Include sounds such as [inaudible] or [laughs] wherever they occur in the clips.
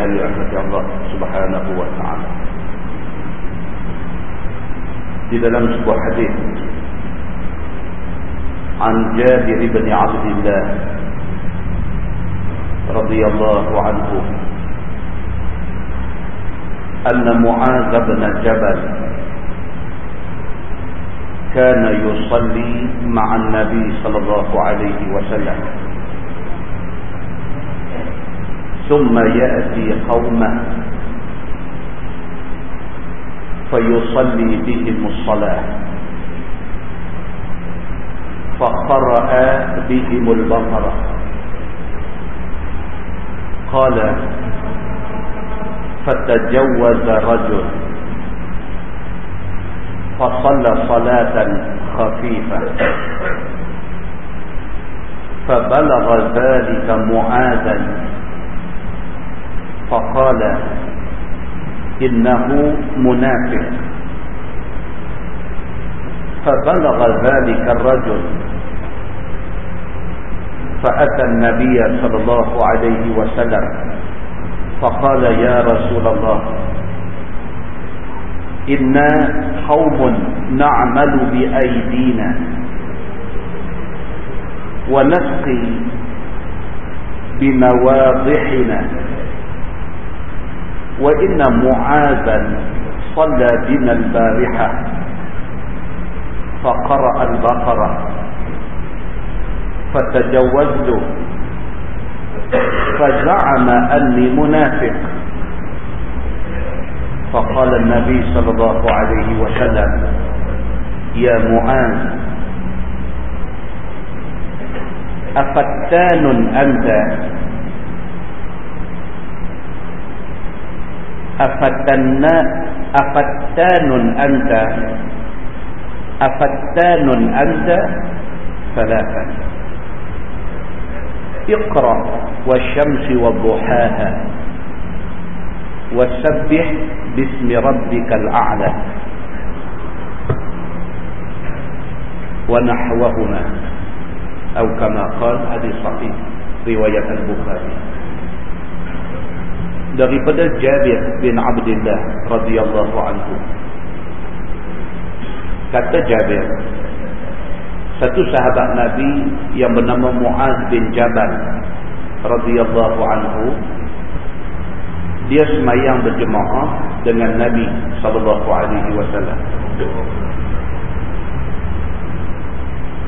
dirahmati Allah Subhanahu wa taala. Di dalam sebuah hadis عن جابر بن عبد الله رضي الله عنه أن معاذ بن جبل كان يصلي مع النبي صلى الله عليه وسلم ثم يأتي قومه فيصلي بهم الصلاة. فقرأ بهم البقرة. قال فتجوز رجل. فصلى صلاة خفيفة. فبلغ ذلك معاذا. فقال إنه منافق. فبلغ ذلك الرجل. فأتى النبي صلى الله عليه وسلم. فقال يا رسول الله إنا قوم نعمل بأيدينا ونسقي بمواضحنا وإن معاذا صلى بنا البارحة. فقرأ البقرة. فتجوزت. فزعم أني منافق. فقال النبي صلى الله عليه وسلم يا معاذ أفتان أنت أفتن أفتان أنت. أفتان أنت ثلاثا اقرأ والشمس وضحاها. وسبح باسم ربك الأعلى. ونحوهما. أو كما قال هذه صحيح رواية البخاري. Daripada Jabir bin Abdullah radhiyallahu anhu. Kata Jabir satu sahabat Nabi yang bernama Muaz bin Jabal radhiyallahu anhu dia semayang berjemaah dengan Nabi sallallahu alaihi wasallam.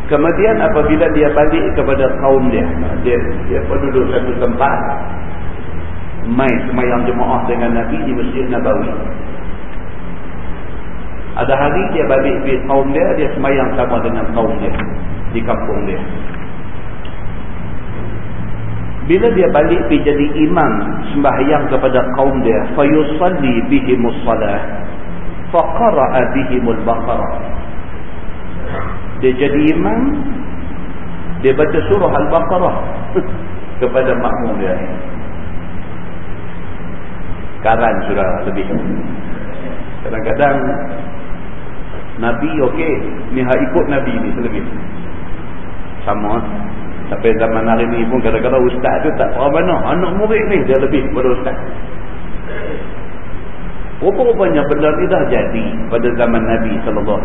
Kemudian apabila dia balik kepada kaum dia dia dia penduduk satu tempat mai semayang jemaah dengan Nabi di Masjid Nabawi. Ada hari dia balik ke kaum dia, dia semayang sama dengan kaum dia di kampung dia. Bila dia balik pergi jadi imam sembahyang kepada kaum dia, fayusalli bihimus salah, faqara'a bihimul baqarah. Dia jadi imam, dia baca surah Al-Baqarah [laughs] kepada makmum dia karan sudah lebih kadang-kadang Nabi okey. Ni hak ikut Nabi ni selebih. Sama. Sampai zaman hari ni pun kadang-kadang ustaz tu tak faham mana. Anak murid ni dia lebih pada ustaz. Rupa-rupanya benda ni dah jadi pada zaman Nabi SAW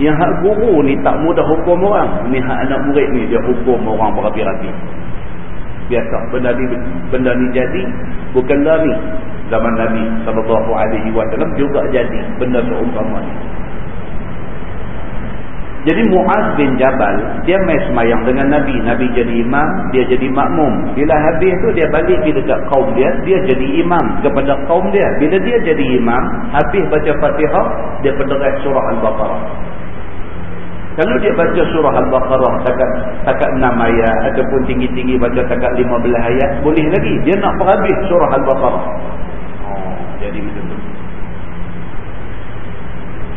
yang hak guru ni tak mudah hukum orang. Ni hak anak murid ni dia hukum orang berapi-rapi biasa benda ni benda ni jadi bukanlah ni zaman Nabi sallallahu alaihi wasallam juga jadi benda seumpama ni Jadi Muaz bin Jabal, dia main semayang dengan Nabi. Nabi jadi imam, dia jadi makmum. Bila habis tu dia balik pergi dekat kaum dia, dia jadi imam kepada kaum dia. Bila dia jadi imam, habis baca Fatihah, dia penderai surah Al-Baqarah. Kalau dia baca surah Al-Baqarah takat takat 6 ayat ataupun tinggi-tinggi baca takat 15 ayat, boleh lagi. Dia nak perhabis surah Al-Baqarah. Oh, jadi macam tu.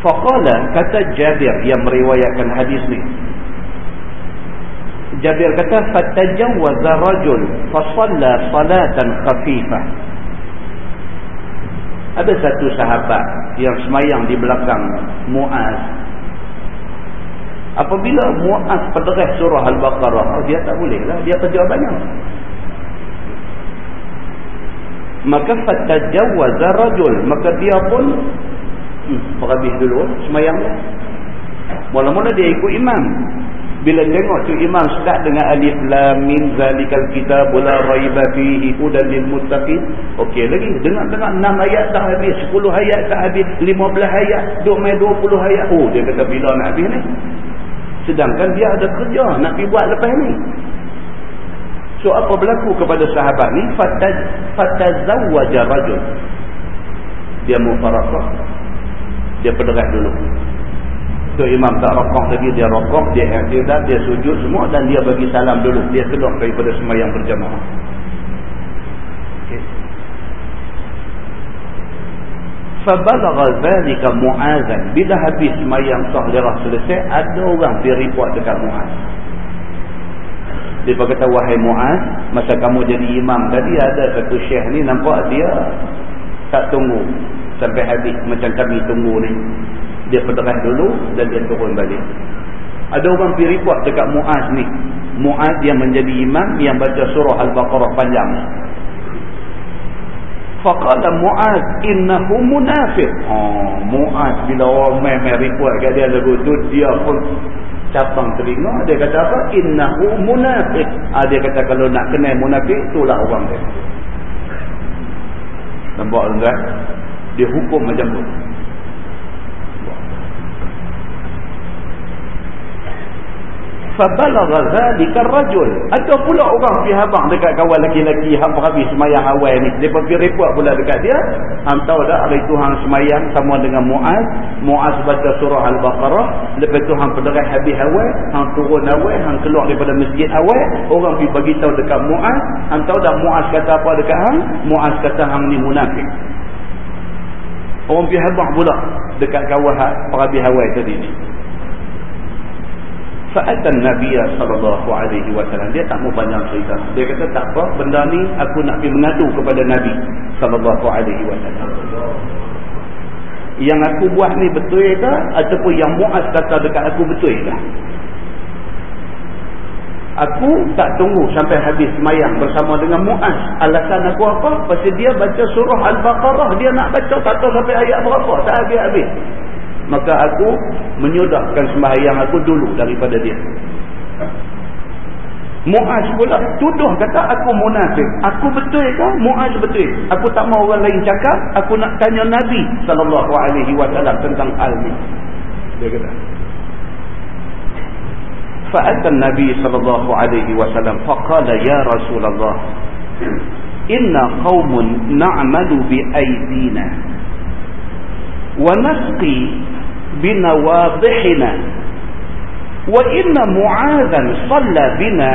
Faqala kata Jabir yang meriwayatkan hadis ni. Jabir kata rajul fa shalla salatan khafifah. Ada satu sahabat yang semayang di belakang Muaz. Apabila Muaz pederah surah Al-Baqarah, oh, dia tak boleh lah. Dia kerja banyak. Maka fatajawwaza rajul. Maka dia pun Hmm, berhabis dulu semayang dia. Mula-mula dia ikut imam. Bila tengok tu imam start dengan alif lam mim zalikal kitab la raiba fihi hudan lil muttaqin. Okey lagi. Dengar-dengar 6 ayat tak habis, 10 ayat tak habis, 15 ayat, 20 20 ayat. Oh, dia kata bila nak habis ni? Sedangkan dia ada kerja nak pergi buat lepas ni. So apa berlaku kepada sahabat ni? Fataz fatazawwaja rajul. Dia mufaraqah dia penderat dulu tu imam tak rokok lagi dia rokok dia iktidat dia sujud semua dan dia bagi salam dulu dia keluar daripada semayang berjamaah fabalagha zalika mu'azan. Bila habis semayang sahlirah selesai ada orang pergi report dekat mu'az. Dia berkata wahai mu'az masa kamu jadi imam tadi ada satu syekh ni nampak dia tak tunggu sampai habis macam kami tunggu ni. Dia penderah dulu dan dia turun balik. Ada orang pergi report dekat Muaz ni. Muaz yang menjadi imam yang baca surah Al-Baqarah panjang faqala Muaz innahu munafiq. Oh, Muaz bila orang main-main report kat dia lagu tu dia pun capang telinga. Dia kata apa? Innahu munafiq. Ah, dia kata kalau nak kenal munafik itulah orang dia. Nampak tuan dia hukum macam tu fabalagha zalika ar-rajul ada pula orang pergi habaq dekat kawan lelaki-lelaki hak habis semayang awal ni. Depa pergi report pula dekat dia. Hang tahu dah hari tu hang semayang sama dengan Muaz. Muaz baca surah al-baqarah. Lepas tu hang pederai habis awal hang turun awal hang keluar daripada masjid awal orang pergi bagi tahu dekat Muaz. Hang tahu dah Muaz kata apa dekat hang? Muaz kata hang ni munafik. Orang pergi habaq pula dekat kawan habis awal tadi ni Fa'atan Nabi sallallahu alaihi wasallam dia tak mau banyak cerita. Dia kata tak apa, benda ni aku nak pergi mengadu kepada Nabi sallallahu alaihi wasallam. Yang aku buat ni betul ke ataupun yang Muaz kata dekat aku betul ke? Aku tak tunggu sampai habis semayang bersama dengan Muaz. Alasan aku apa? Pasal dia baca surah Al-Baqarah. Dia nak baca tak tahu sampai ayat berapa. Tak habis-habis maka aku menyudahkan sembahyang aku dulu daripada dia. Muaz pula tuduh kata aku munafik. Aku betul ke? Muaz betul. Aku tak mau orang lain cakap. Aku nak tanya Nabi sallallahu alaihi wasallam tentang hal ni. Dia kata. Fa'ata Nabi sallallahu alaihi wasallam faqala ya Rasulullah inna qaumun na'malu bi aydina wa nasqi بنواضحنا وإن معاذا صلى بنا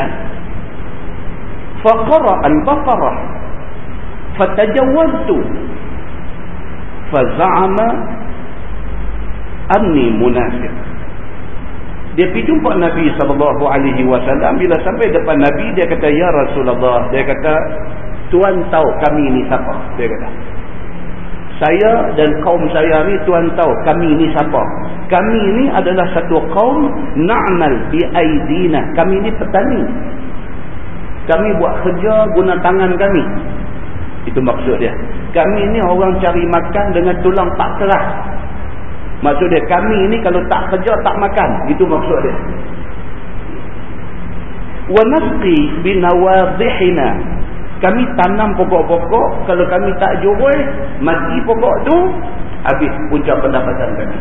فقرأ البقرة فتجوزت فزعم أني منافق dia pergi jumpa Nabi SAW bila sampai depan Nabi dia kata Ya Rasulullah dia kata Tuan tahu kami ni siapa dia kata saya dan kaum saya ni tuan tahu kami ni siapa? Kami ni adalah satu kaum na'mal bi aidina. Kami ni petani. Kami buat kerja guna tangan kami. Itu maksud dia. Kami ni orang cari makan dengan tulang tak keras. Maksud dia kami ni kalau tak kerja tak makan. Itu maksud dia. Wa nasqi kami tanam pokok-pokok. Kalau kami tak jual mati pokok tu habis punca pendapatan kami.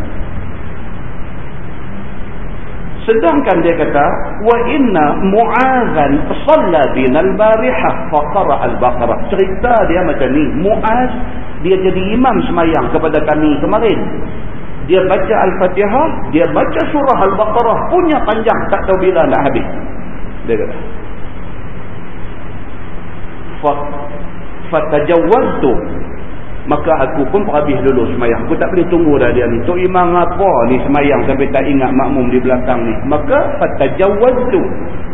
Sedangkan dia kata wa inna mu'azan shalla binal barihah fa qara al-baqarah. Cerita dia macam ni. Mu'az dia jadi imam semayang kepada kami kemarin. Dia baca al-fatihah dia baca surah al-baqarah. Punya panjang tak tahu bila nak habis. Dia kata fa fatajawwaztu maka aku pun habis dulu semayang. Aku tak boleh tunggu dah dia ni. Tok imam apa ni semayang sampai tak ingat makmum di belakang ni. Maka fatajawwaztu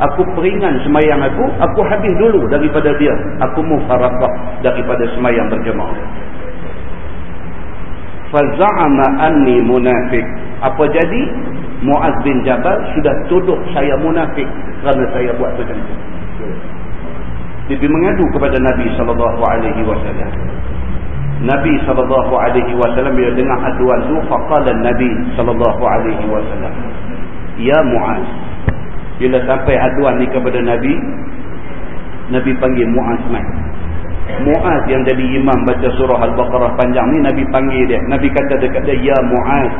aku peringan semayang aku. Aku habis dulu daripada dia. Aku mufaraqah daripada semayang berjemaah. Faza'ama anni munafiq. Apa jadi? Muaz bin Jabal sudah tuduh saya munafik kerana saya buat macam itu dia mengadu kepada Nabi sallallahu alaihi wasallam. Nabi sallallahu alaihi wasallam bila dengar aduan tu faqala Nabi sallallahu alaihi wasallam ya Muaz. Bila sampai aduan ni kepada Nabi Nabi panggil Muaz mai. Muaz yang jadi imam baca surah Al-Baqarah panjang ni Nabi panggil dia. Nabi kata dekat dia ya Muaz.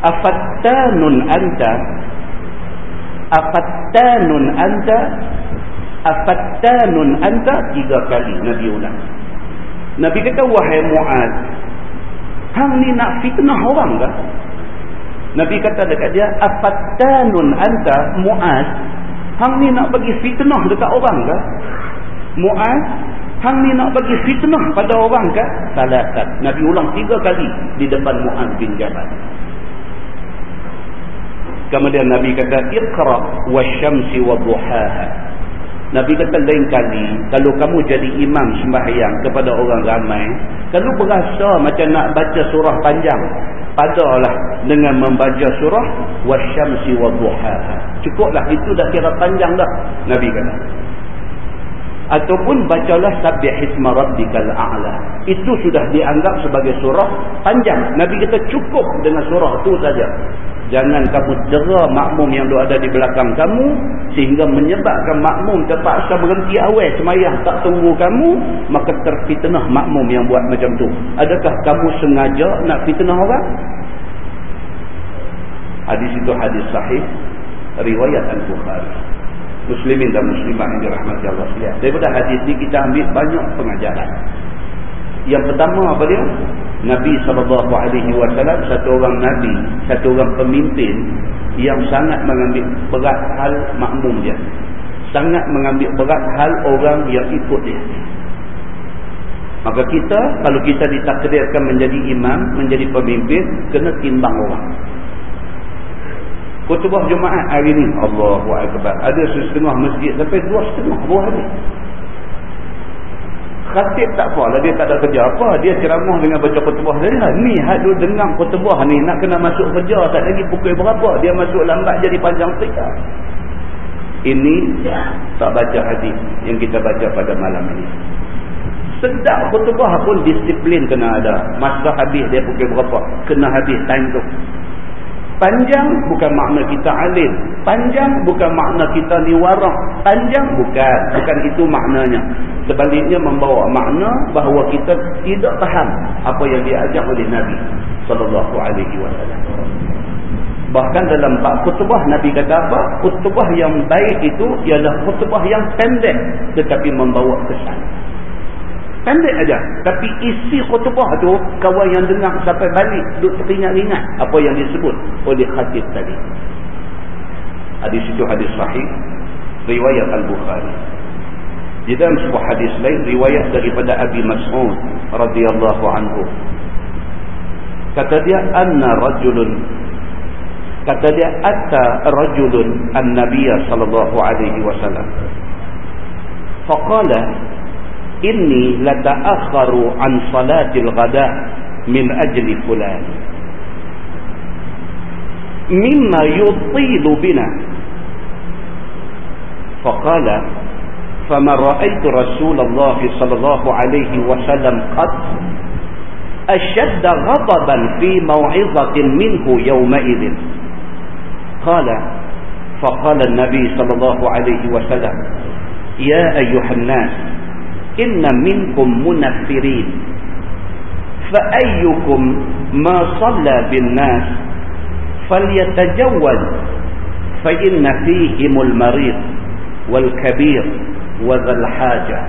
Afattanun anta? Afattanun anta afattanun anta? Tiga kali Nabi ulang. Nabi kata wahai Muaz hang ni nak fitnah orang ke? Nabi kata dekat dia afattanun anta Muaz hang ni nak bagi fitnah dekat orang ke? Muaz hang ni nak bagi fitnah pada orang ke? Salatan. Nabi ulang tiga kali di depan Muaz bin Jabal. Kemudian Nabi kata iqra wasyamsi wadduhaha Nabi kata lain kali kalau kamu jadi imam sembahyang kepada orang ramai kalau berasa macam nak baca surah panjang padalah dengan membaca surah wasyamsi wadduhaha cukuplah itu dah kira panjang dah Nabi kata. Ataupun bacalah sabbih isma rabbikal a'la. Itu sudah dianggap sebagai surah panjang. Nabi kata cukup dengan surah itu saja Jangan kamu dera makmum yang ada di belakang kamu sehingga menyebabkan makmum terpaksa berhenti awal semayang tak tunggu kamu maka terfitnah makmum yang buat macam tu. Adakah kamu sengaja nak fitnah orang? Hadis itu hadis sahih riwayat Al-Bukhari. Muslimin dan muslimat yang dirahmati Allah sekalian. Daripada hadis ini kita ambil banyak pengajaran. Yang pertama apa dia? Nabi SAW satu orang Nabi, satu orang pemimpin yang sangat mengambil berat hal makmum dia. Sangat mengambil berat hal orang yang ikut dia. Maka kita, kalau kita ditakdirkan menjadi imam, menjadi pemimpin, kena timbang orang. Kutubah Jumaat hari ini, Allahu Akbar. Ada setengah masjid sampai dua setengah buah hari. Khatib tak apa lah dia tak ada kerja apa. Dia ceramah dengan baca dia lah. ni hadu dengar khutbah ni nak kena masuk kerja tak lagi pukul berapa dia masuk lambat jadi panjang cerita ini tak baca hadis yang kita baca pada malam ini. Sedap khutbah pun disiplin kena ada. Masa habis dia pukul berapa kena habis time tu Panjang bukan makna kita alim. Panjang bukan makna kita ni warak. Panjang bukan. Bukan itu maknanya. Sebaliknya membawa makna bahawa kita tidak faham apa yang diajak oleh Nabi sallallahu alaihi wasallam. Bahkan dalam bab khutbah Nabi kata apa? Khutbah yang baik itu ialah khutbah yang pendek tetapi membawa kesan. Pendek aja. Tapi isi khutbah tu kawan yang dengar sampai balik duk teringat-ingat apa yang disebut oleh hadis tadi. Hadis itu hadis sahih riwayat Al-Bukhari. Di dalam sebuah hadis lain riwayat daripada Abi Mas'ud radhiyallahu anhu. Kata dia anna rajulun kata dia atta rajulun an-nabiy sallallahu alaihi wasallam. Faqala إني لتأخر عن صلاة الغداء من أجل فلان. مما يطيل بنا. فقال فما رأيت رسول الله صلى الله عليه وسلم قط أشد غضبا في موعظة منه يومئذ. قال فقال النبي صلى الله عليه وسلم يا أيها الناس inna minkum munafirin fa ayyukum ma salla bin nas falyatajawwal fa inna fihimul marid wal kabir wa dhal hajah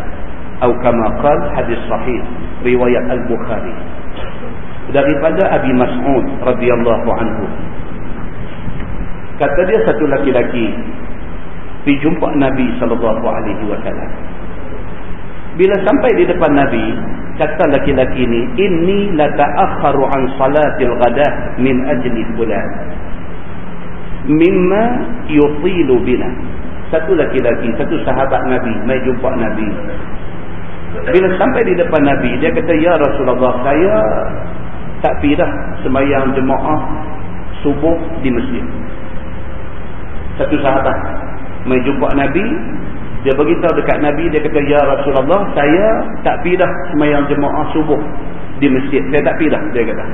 atau kama qala hadis sahih riwayat al-bukhari daripada Abi Mas'ud radhiyallahu anhu. Kata dia satu laki-laki pergi jumpa Nabi sallallahu alaihi wasallam bila sampai di depan Nabi kata laki-laki ni inni la ta'akhkharu an salatil ghadah min ajli fulan. Mimma yutilu bina. Satu laki-laki satu sahabat Nabi mai jumpa Nabi. Bila sampai di depan Nabi dia kata ya Rasulullah saya tak pergi dah sembahyang jemaah subuh di masjid. Satu sahabat mai jumpa Nabi dia beritahu dekat Nabi dia kata ya Rasulullah saya tak pergi dah sembahyang jemaah subuh di masjid. Saya tak pergi dah dia kata.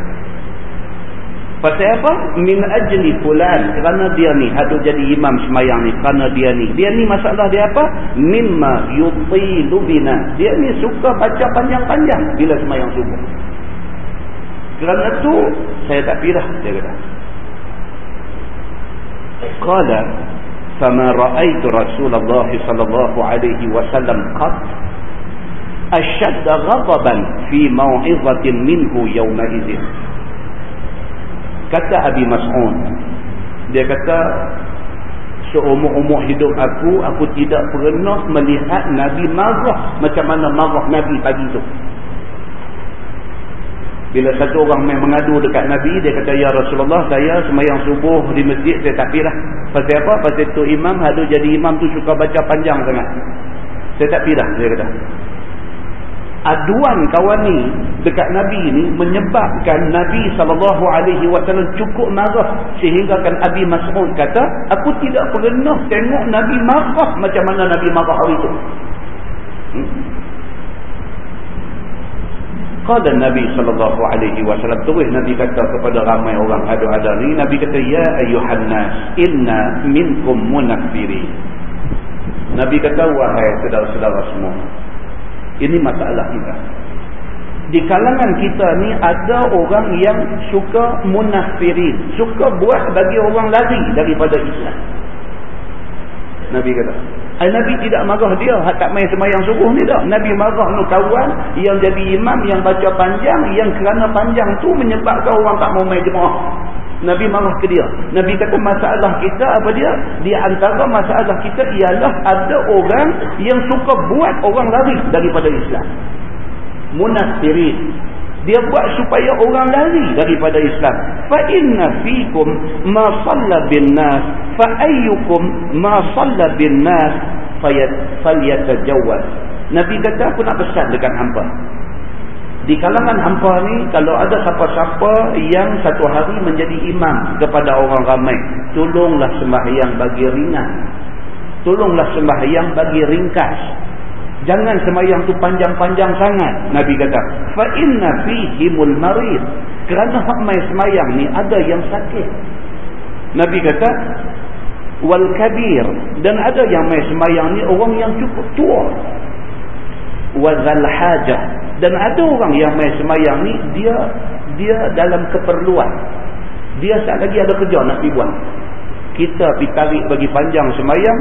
Pasal apa? Min ajli fulan kerana dia ni hadut jadi imam sembahyang ni kerana dia ni. Dia ni masalah dia apa? Mimma yutilu bina. Dia ni suka baca panjang-panjang bila sembahyang subuh. Kerana tu saya tak pergi dah dia kata. Qala فما رأيت رسول الله صلى الله عليه وسلم قط أشد غضبا في موعظة منه يومئذ kata Abi Mas'ud dia kata seumur-umur hidup aku aku tidak pernah melihat Nabi marah macam mana marah Nabi pagi tu bila satu orang main mengadu dekat Nabi, dia kata, Ya Rasulullah, saya semayang subuh di masjid, saya tak pilih. Pasal apa? Pasal tu imam, ada jadi imam tu suka baca panjang sangat. Saya tak pilih, dia kata. Aduan kawan ni dekat Nabi ni menyebabkan Nabi SAW cukup marah. Sehingga kan Abi Mas'ud kata, aku tidak pernah tengok Nabi marah macam mana Nabi marah hari itu. Hmm? Qala Nabi sallallahu alaihi wasallam terus Nabi kata kepada ramai orang ada-ada ni Nabi kata ya ayuhan nas inna minkum munaffirin Nabi kata wahai saudara-saudara semua ini masalah kita. Di kalangan kita ni ada orang yang suka munafirin suka buat bagi orang lari daripada Islam. Nabi kata Nabi tidak marah dia tak main semayang subuh ni tak. Nabi marah no kawan yang jadi imam yang baca panjang yang kerana panjang tu menyebabkan orang tak mau main jemaah. Nabi marah ke dia. Nabi kata masalah kita apa dia? Di antara masalah kita ialah ada orang yang suka buat orang lari daripada Islam. Munafirin dia buat supaya orang lari daripada Islam. Fa inna fikum ma salla bin nas fa ayyukum ma salla bin nas falyatajawwaz nabi kata aku nak pesan dekat hangpa di kalangan hangpa ni kalau ada siapa-siapa yang satu hari menjadi imam kepada orang ramai tolonglah sembahyang bagi ringan. Tolonglah sembahyang bagi ringkas jangan semayang tu panjang-panjang sangat nabi kata. Fa inna fihimul marid. Kerana hak mai semayang ni ada yang sakit. Nabi kata wal kabir. Dan ada yang mai semayang ni orang yang cukup tua. Wazal hajah. Dan ada orang yang mai semayang ni dia dia dalam keperluan. Dia tak lagi ada kerja nak dibuat kita pergi tarik bagi panjang semayang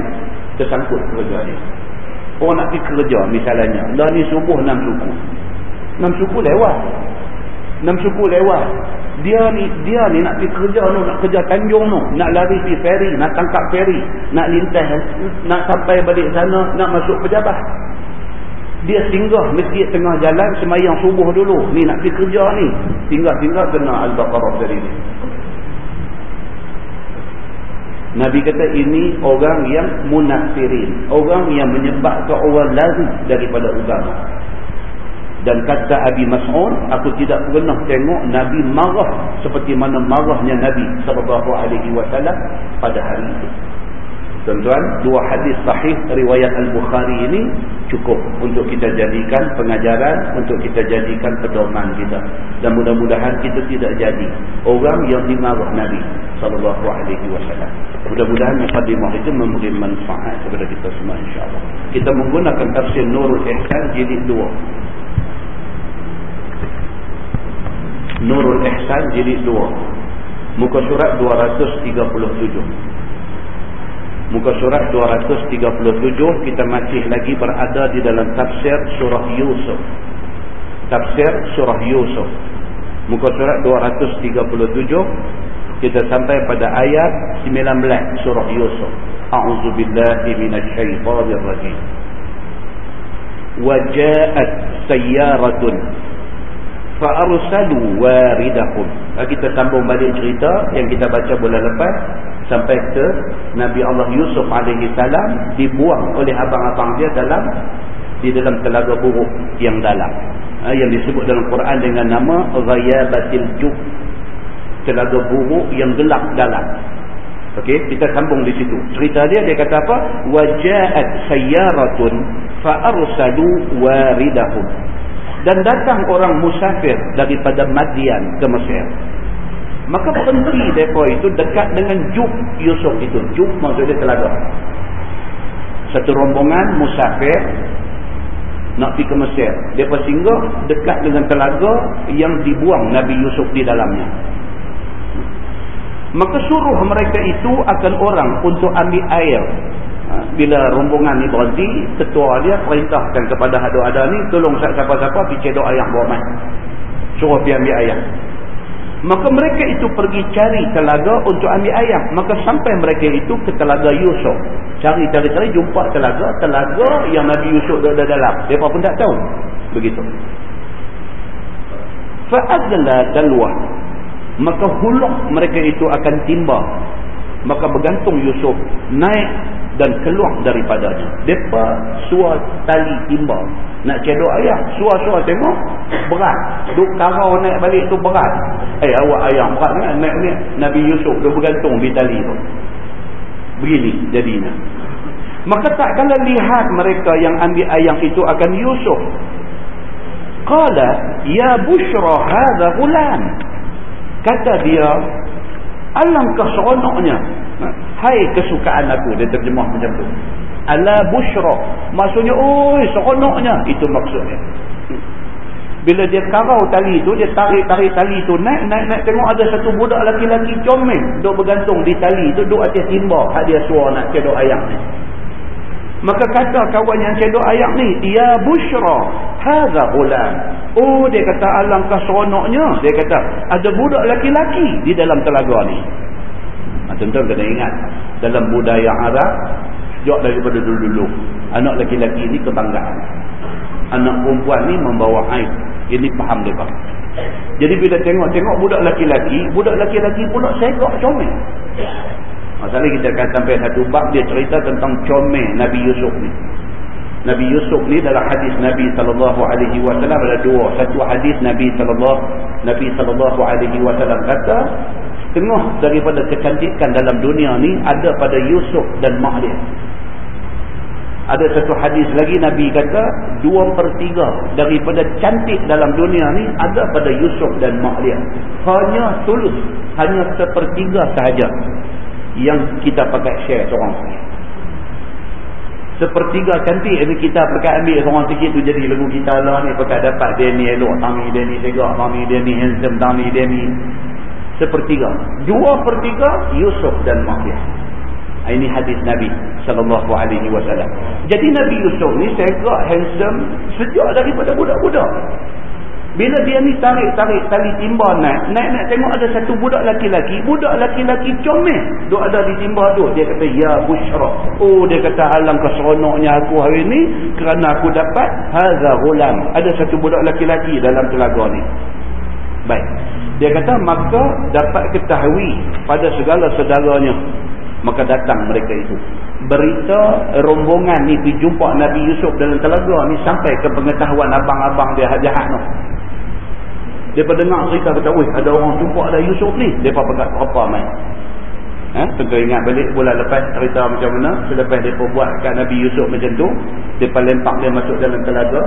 tersangkut kerja dia. Orang nak pergi kerja misalnya. Dah ni subuh enam suku. Enam suku lewat. Enam suku lewat. Dia ni dia ni nak pergi kerja tu. Nak kerja tanjung tu. Nak lari pergi ferry. Nak tangkap ferry. Nak lintas. Nak sampai balik sana. Nak masuk pejabat. Dia singgah masjid tengah jalan. Semayang subuh dulu. Ni nak pergi kerja ni. Tinggal-tinggal kena Al-Baqarah dari ni. Nabi kata ini orang yang munafirin. Orang yang menyebabkan orang lari daripada agama. Dan kata Abi Mas'ud, aku tidak pernah tengok Nabi marah seperti mana marahnya Nabi SAW pada hari itu. Tuan-tuan, dua hadis sahih riwayat Al-Bukhari ini cukup untuk kita jadikan pengajaran, untuk kita jadikan pedoman kita. Dan mudah-mudahan kita tidak jadi orang yang dimarah Nabi wasallam. Mudah-mudahan mukadimah itu memberi manfaat kepada kita semua insya-Allah. Kita menggunakan tafsir Nurul Ihsan jilid 2. Nurul Ihsan jilid 2. Muka surat 237. Muka surat 237 kita masih lagi berada di dalam tafsir surah Yusuf. Tafsir surah Yusuf. Muka surat 237 kita sampai pada ayat 19 surah Yusuf. A'udzubillahi minasyaitonirrajim. Waja'at sayyaratun fa'arsalu waridahum. Kita sambung balik cerita yang kita baca bulan lepas sampai ke Nabi Allah Yusuf alaihi salam dibuang oleh abang-abang dia dalam di dalam telaga buruk yang dalam. Ha, yang disebut dalam Quran dengan nama Ghayabatil Jub. Telaga buruk yang gelap dalam. Okey, kita sambung di situ. Cerita dia dia kata apa? Waja'at sayyaratun fa'arsalu waridahum dan datang orang musafir daripada Madian ke Mesir. Maka berhenti mereka itu dekat dengan Juk Yusuf itu. Juk maksudnya telaga. Satu rombongan musafir nak pergi ke Mesir. Mereka singgah dekat dengan telaga yang dibuang Nabi Yusuf di dalamnya. Maka suruh mereka itu akan orang untuk ambil air Ha, bila rombongan ni berhenti ketua dia perintahkan kepada ada-ada ni tolong siapa-siapa pergi cedok ayam buah mai suruh pergi ambil ayam maka mereka itu pergi cari telaga untuk ambil ayam. Maka sampai mereka itu ke telaga Yusuf cari-cari-cari jumpa telaga telaga yang Nabi Yusuf ada dalam. Mereka pun tak tahu. Begitu. Fa'adla dalwah maka huluk mereka itu akan timba. Maka bergantung Yusuf naik dan keluar daripadanya. Depa suar tali timba nak cedok ayam, suar-suar tengok berat. Duk karau naik balik tu berat. Eh awak ayam berat ni naik ni Nabi Yusuf dia bergantung di tali tu. Begini jadinya. Maka tak kala lihat mereka yang ambil ayam itu akan Yusuf. Qala ya bushra hadha ghulam. Kata dia alangkah seronoknya. Hai kesukaan aku dia terjemah macam tu. Ala bushra. Maksudnya oi seronoknya. Itu maksudnya. Bila dia karau tali tu dia tarik-tarik tali tu naik naik naik. Tengok ada satu budak laki-laki comel. Duk bergantung di tali tu duk atas timba. Hak dia suar nak cedok ayam ni maka kata kawan yang cedok ayam ni ya bushra hadha ulam oh dia kata alangkah seronoknya. Dia kata ada budak laki-laki di dalam telaga ni. Ha, tuan-tuan kena ingat dalam budaya Arab sejak daripada dulu-dulu anak lelaki-lelaki ini kebanggaan. Anak perempuan ni membawa aib. Ini faham mereka jadi bila tengok-tengok budak lelaki-lelaki budak lelaki-lelaki pula segak comel masalah kita akan sampai satu bab dia cerita tentang comel Nabi Yusuf ni Nabi Yusuf ni dalam hadis Nabi sallallahu alaihi wasallam ada dua. Satu hadis Nabi sallallahu Nabi sallallahu alaihi wasallam kata tengah daripada kecantikan dalam dunia ni ada pada Yusuf dan mak dia. Ada satu hadis lagi Nabi kata dua per tiga daripada cantik dalam dunia ni ada pada Yusuf dan mak dia. Hanya tulus, hanya sepertiga sahaja yang kita pakai share seorang. Sepertiga ini kita pakai ambil seorang sikit tu jadi lagu kita lah ni. Pakai dapat dia ni elok, tami dia ni tegak, tami dia ni handsome, tami dia ni. Sepertiga. Dua pertiga Yusuf dan Mahyah ini hadis Nabi sallallahu alaihi wasallam. Jadi Nabi Yusuf ni segak handsome sejak daripada budak-budak bila dia ni tarik-tarik tali timba naik naik-naik tengok ada satu budak laki-laki budak laki-laki comel. Duk ada di timba tu. Dia kata ya bushra. Oh dia kata alang keseronoknya aku hari ni kerana aku dapat haza ghulam. Ada satu budak laki-laki dalam telaga ni. Baik. Dia kata maka dapat ketahui pada segala saudaranya. Maka datang mereka itu. Berita rombongan ni pergi jumpa Nabi Yusuf dalam telaga ni sampai ke pengetahuan abang-abang dia jahat tu dia dengar cerita kata weh ada orang jumpa ada Yusuf ni dia pegang apa main Ha? Tentu ingat balik bulan lepas cerita macam mana. Selepas mereka buat kat Nabi Yusuf macam tu. Mereka lempak dia masuk dalam telaga.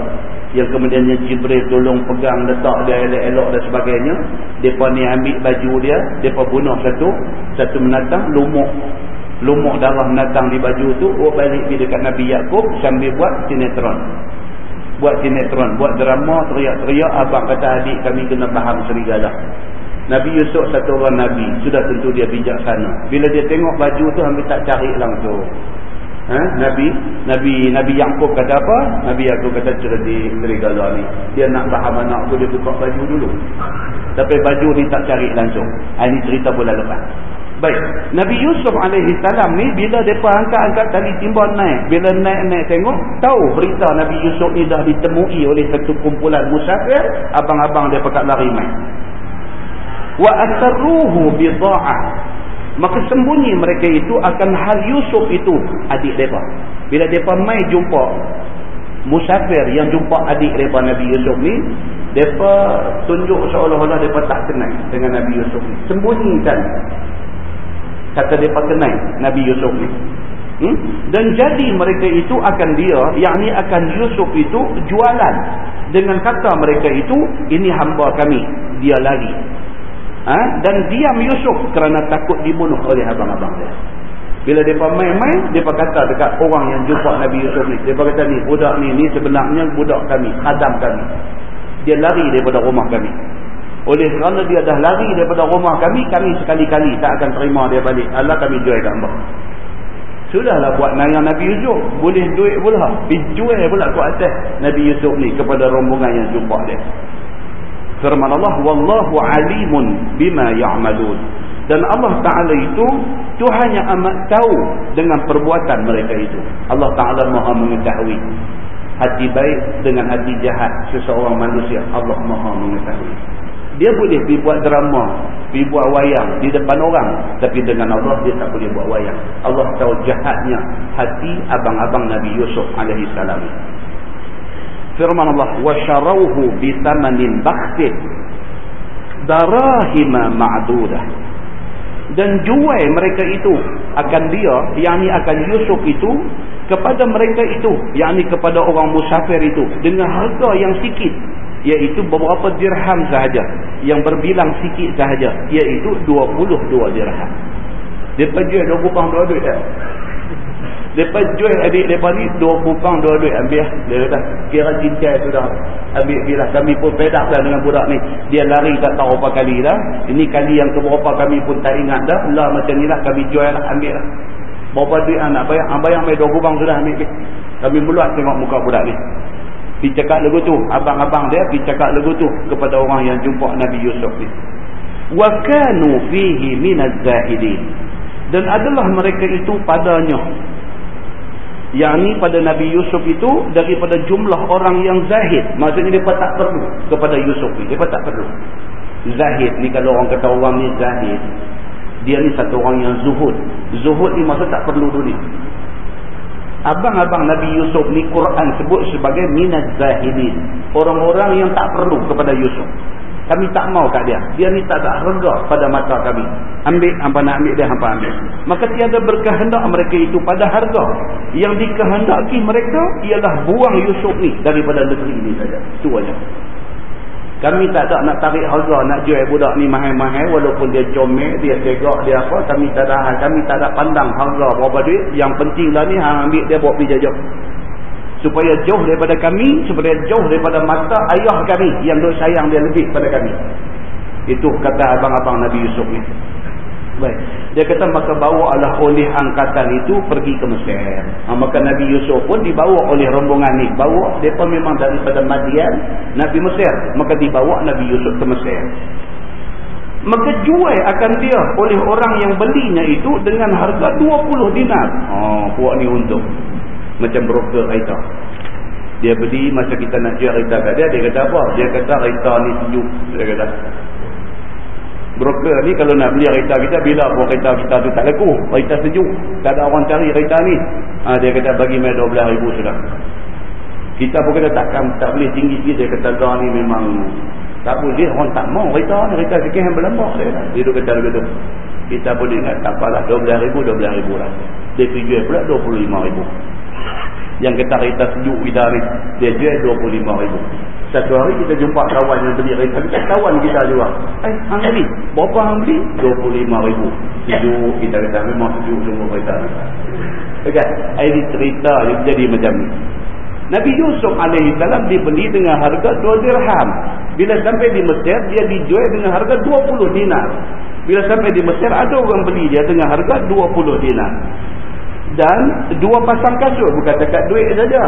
Yang kemudiannya Jibril tolong pegang letak dia elok-elok dan sebagainya. Mereka ni ambil baju dia. Mereka bunuh satu. Satu menatang lumuk. Lumuk darah menatang di baju tu. Oh balik pergi dekat Nabi Yaakob sambil buat sinetron. Buat sinetron. Buat drama teriak-teriak. Abang kata adik kami kena faham serigala. Nabi Yusuf satu orang Nabi. Sudah tentu dia bijaksana. Bila dia tengok baju tu hampir tak cari langsung. Ha? Nabi Nabi Nabi Yaakob kata apa? Nabi Yaakob kata cerdik serigala ni. Dia nak faham anak tu dia buka baju dulu. Tapi baju ni tak cari langsung. Ha, ini cerita bulan lepas. Baik. Nabi Yusuf salam ni bila depa angkat-angkat tali timbal naik, bila naik-naik tengok, tahu berita Nabi Yusuf ni dah ditemui oleh satu kumpulan musafir, abang-abang dia pakat lari mai. Wa asarruhu bidha'ah maka sembunyi mereka itu akan hal Yusuf itu adik mereka bila mereka mai jumpa musafir yang jumpa adik mereka Nabi Yusuf ni mereka tunjuk seolah-olah mereka tak kenal dengan Nabi Yusuf ni. Sembunyikan kata mereka kenal Nabi Yusuf ni. Hmm? dan jadi mereka itu akan dia yakni akan Yusuf itu jualan. Dengan kata mereka itu ini hamba kami dia lari. Ha? dan diam Yusuf kerana takut dibunuh oleh abang-abang dia. Bila mereka main-main mereka kata dekat orang yang jumpa Nabi Yusuf ni mereka kata ni budak ni ni sebenarnya budak kami khadam kami. Dia lari daripada rumah kami oleh kerana dia dah lari daripada rumah kami kami sekali-kali tak akan terima dia balik. Allah kami jual gambar Sudahlah buat nayang Nabi Yusuf. Boleh duit pula. Dijual pula ke atas. Nabi Yusuf ni kepada rombongan yang jumpa dia. Firman Allah wallahu alimun bima ya'malun. Dan Allah Taala itu Tuhan yang amat tahu dengan perbuatan mereka itu. Allah Taala Maha mengetahui. Hati baik dengan hati jahat seseorang manusia Allah Maha mengetahui dia boleh pergi buat drama pergi buat wayang di depan orang. Tapi dengan Allah dia tak boleh buat wayang. Allah tahu jahatnya hati abang-abang Nabi Yusuf salam. Firman Allah washarauhu bisamanin bakhsin darahima ma'dudah. Dan jual mereka itu akan dia yakni akan Yusuf itu kepada mereka itu yakni kepada orang musafir itu dengan harga yang sikit iaitu beberapa dirham sahaja yang berbilang sikit sahaja iaitu 22 dirham dia jual 20 dua duit tak Lepas jual adik lepas ni dua kupang dua duit ambil. Dia dah kira cinta sudah ambil bila kami pun pedak lah dengan budak ni. Dia lari tak tahu apa kali dah. Ini kali yang keberapa kami pun tak ingat dah. Lah macam ni lah kami jual lah ambil lah. Berapa duit anak bayar? Anak bayar ambil dua kupang sudah ambil. Kami meluat tengok muka budak ni Pergi cakap lagu tu. Abang-abang dia pergi cakap lagu tu kepada orang yang jumpa Nabi Yusuf ni. وَكَانُوا فِيهِ مِنَ الزَّاهِدِينَ Dan adalah mereka itu padanya yang ni pada Nabi Yusuf itu daripada jumlah orang yang zahid maksudnya mereka tak perlu kepada Yusuf ni mereka tak perlu zahid ni kalau orang kata orang ni zahid dia ni satu orang yang zuhud zuhud ni maksud tak perlu dunia abang-abang Nabi Yusuf ni Quran sebut sebagai minat zahidin orang-orang yang tak perlu kepada Yusuf kami tak mau kat dia. Dia ni tak ada harga pada mata kami. Ambil, hampa nak ambil dia, hampa ambil. Maka tiada berkehendak mereka itu pada harga. Yang dikehendaki mereka ialah buang Yusuf ni daripada negeri ini saja. Itu saja. Kami tak ada nak tarik harga, nak jual budak ni mahal-mahal. Walaupun dia comel, dia tegak, dia apa. Kami tak ada Kami tak ada pandang harga berapa duit. Yang penting lah ni, hang ambil dia buat pergi jajak supaya jauh daripada kami supaya jauh daripada mata ayah kami yang duk sayang dia lebih pada kami itu kata abang-abang Nabi Yusuf ni baik. Dia kata maka bawa Allah oleh angkatan itu pergi ke Mesir. Ha, maka Nabi Yusuf pun dibawa oleh rombongan ni. Bawa mereka memang daripada Madian Nabi Mesir. Maka dibawa Nabi Yusuf ke Mesir. Maka jual akan dia oleh orang yang belinya itu dengan harga 20 dinar. Oh, puak ni untung. Macam broker kereta. Dia beli masa kita nak jual kereta kat dia dia kata apa? Dia kata kereta ni sejuk. Dia kata broker ni kalau nak beli kereta kita bila pun kereta kita tu tak laku kereta sejuk. Tak ada orang cari kereta ni. Ha, dia kata bagi mai 12 ribu sudah. Kita pun kata takkan tak boleh tinggi sikit dia kata dah ni memang tak boleh. Orang tak mau kereta ni kereta sikit yang berlembak dia dia kata begitu kita boleh ingat tak apalah 12 ribu 12 ribu lah. Dia pergi pula 25 ribu yang kata kereta sejuk kita ni dia jual 25 ribu satu hari kita jumpa kawan yang beli kereta kita kawan kita juga. Eh hang beli. Berapa hang beli? 25 ribu sejuk kita kata memang sejuk semua kereta okay. ini cerita jadi macam ni. Nabi Yusuf alaihi salam dibeli dengan harga 2 dirham. Bila sampai di Mesir, dia dijual dengan harga 20 dinar. Bila sampai di Mesir, ada orang beli dia dengan harga 20 dinar Dan dua pasang kasut, bukan dekat duit saja.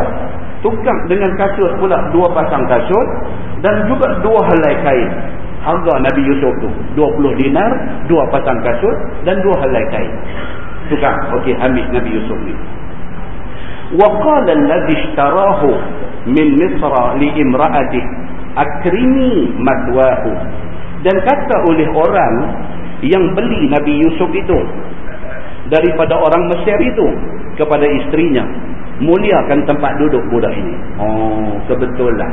Tukang dengan kasut pula dua pasang kasut dan juga dua helai kain. Harga Nabi Yusuf tu 20 dinar, dua pasang kasut dan dua helai kain. Tukang, okey ambil Nabi Yusuf ni. وقال الذي اشتراه من مصر لامرأته أكرمي مثواه dan kata oleh orang yang beli Nabi Yusuf itu daripada orang Mesir itu kepada istrinya muliakan tempat duduk budak ini oh kebetulan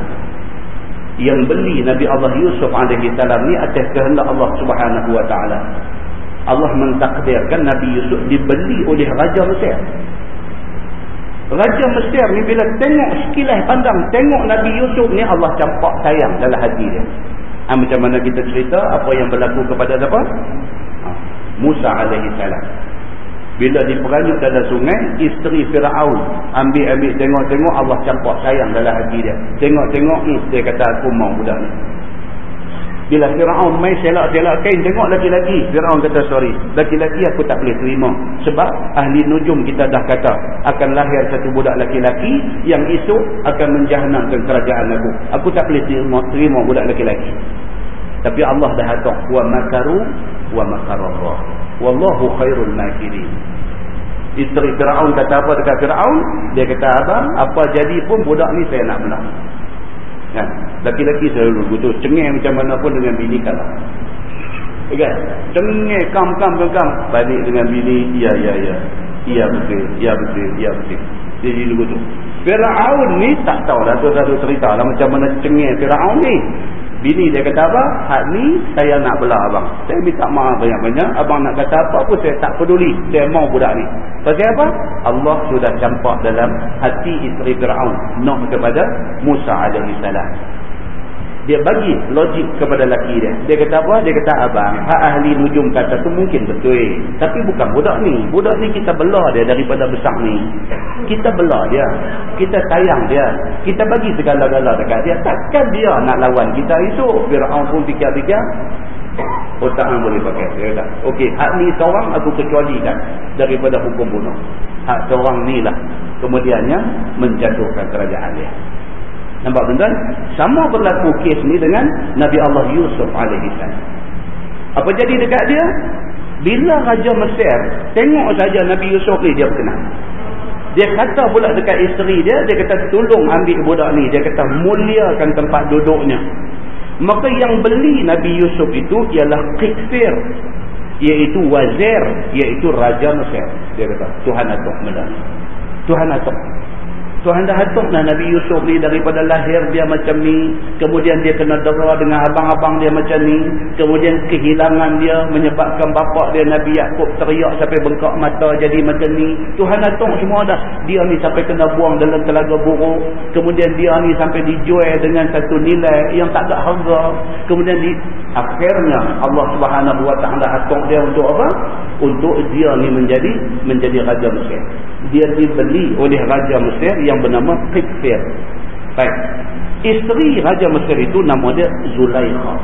yang beli Nabi Allah Yusuf alaihi salam ni atas kehendak Allah Subhanahu wa taala Allah mentakdirkan Nabi Yusuf dibeli oleh raja Mesir Raja Mesir ni bila tengok sekilas pandang, tengok Nabi Yusuf ni Allah campak sayang dalam hati dia. Ha, macam mana kita cerita apa yang berlaku kepada siapa? Ha, Musa alaihi salam. Bila diperanyuk dalam sungai, isteri Firaun ambil-ambil tengok-tengok Allah campak sayang dalam hati dia. Tengok-tengok ni, dia kata aku mau budak ni. Bila Fir'aun main selak-selak kain, tengok laki-laki. Fir'aun kata, sorry. Laki-laki aku tak boleh terima. Sebab ahli nujum kita dah kata, akan lahir satu budak laki-laki yang esok akan menjahanamkan kerajaan aku. Aku tak boleh terima, terima budak laki-laki. Tapi Allah dah hatok. Wa makaru wa makarallah. Wallahu khairul makirin. Isteri Fir'aun kata apa dekat Fir'aun? Dia kata, abang, apa jadi pun budak ni saya nak menang. Kan? Laki-laki selalu begitu. Cengih macam mana pun dengan bini kalah. Kan? Cengih, kam, kam, kam, kam. Balik dengan bini, ya, ya, ya. Ya betul, ya betul, ya betul. Jadi begitu. Fir'aun ni tak tahu dah tu satu cerita lah macam mana cengih Fir'aun ni. Bini dia kata apa? Hak ni saya nak belah abang. Saya minta maaf banyak-banyak. Abang nak kata apa pun saya tak peduli. Saya mau budak ni. Pasal apa? Allah sudah campak dalam hati isteri Fir'aun. Nak kepada Musa AS dia bagi logik kepada laki dia. Dia kata apa? Dia kata abang, hak ahli nujum kata tu mungkin betul. Tapi bukan budak ni. Budak ni kita belah dia daripada besar ni. Kita belah dia. Kita sayang dia. Kita bagi segala-gala dekat dia. Takkan dia nak lawan kita esok? Fir'aun pun fikir-fikir. Otak yang boleh pakai. Dia kata, okey, hak ni seorang aku kecualikan daripada hukum bunuh. Hak seorang ni lah. Kemudiannya menjatuhkan kerajaan dia. Nampak tuan-tuan? Sama berlaku kes ni dengan Nabi Allah Yusuf salam. Apa jadi dekat dia? Bila Raja Mesir tengok saja Nabi Yusuf ni dia berkenan. Dia kata pula dekat isteri dia, dia kata tolong ambil budak ni. Dia kata muliakan tempat duduknya. Maka yang beli Nabi Yusuf itu ialah Qitfir. Iaitu wazir, iaitu Raja Mesir. Dia kata, Tuhan Atuk Medan. Tuhan Atuk. Tuhan dah hatuklah Nabi Yusuf ni daripada lahir dia macam ni. Kemudian dia kena dera dengan abang-abang dia macam ni. Kemudian kehilangan dia menyebabkan bapak dia Nabi Yaakob teriak sampai bengkak mata jadi macam ni. Tuhan hatuk semua dah. Dia ni sampai kena buang dalam telaga buruk. Kemudian dia ni sampai dijual dengan satu nilai yang tak ada harga. Kemudian di akhirnya Allah Subhanahu Wa Taala hatuk dia untuk apa? Untuk dia ni menjadi menjadi raja Mesir. Dia dibeli oleh raja Mesir yang bernama Qitfir. Baik. Isteri Raja Mesir itu nama dia Zulaikha.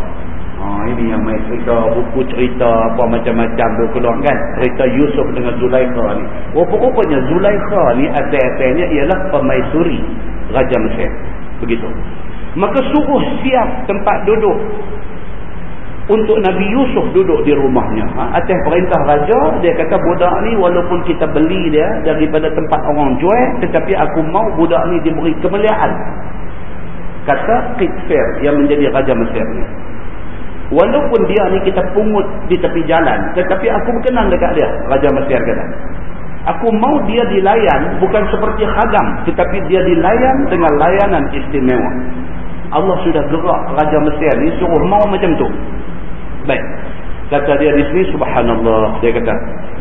Ha, ini yang main cerita, buku cerita apa macam-macam tu keluar kan. Cerita Yusuf dengan Zulaikha ni. Rupa-rupanya Zulaikha ni asal-asalnya ialah pemaisuri Raja Mesir. Begitu. Maka suruh siap tempat duduk untuk Nabi Yusuf duduk di rumahnya. Ha? Atas perintah raja, dia kata budak ni walaupun kita beli dia daripada tempat orang jual, tetapi aku mau budak ni diberi kemuliaan. Kata Qitfir yang menjadi Raja Mesir ni. Walaupun dia ni kita pungut di tepi jalan, tetapi aku berkenan dekat dia, Raja Mesir kata. Aku mau dia dilayan bukan seperti khadam, tetapi dia dilayan dengan layanan istimewa. Allah sudah gerak Raja Mesir ni suruh mau macam tu. Baik. Kata dia di sini subhanallah dia kata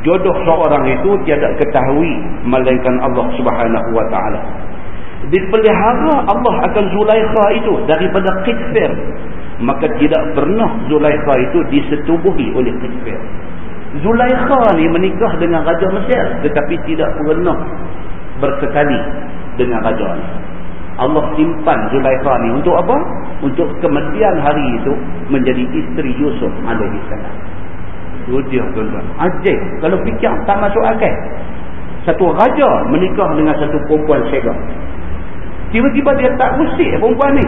jodoh seorang itu tiada ketahui melainkan Allah Subhanahu wa taala. Dipelihara Allah akan Zulaikha itu daripada Qitfir. Maka tidak pernah Zulaikha itu disetubuhi oleh Qitfir. Zulaikha ni menikah dengan Raja Mesir tetapi tidak pernah berkekali dengan Raja ni. Allah simpan Zulaikha ni untuk apa? Untuk kemudian hari itu menjadi isteri Yusuf alaihi salam. Itu dia tuan-tuan. Ajaib. Kalau fikir tak masuk akal. Satu raja menikah dengan satu perempuan segar. Tiba-tiba dia tak usik perempuan ni.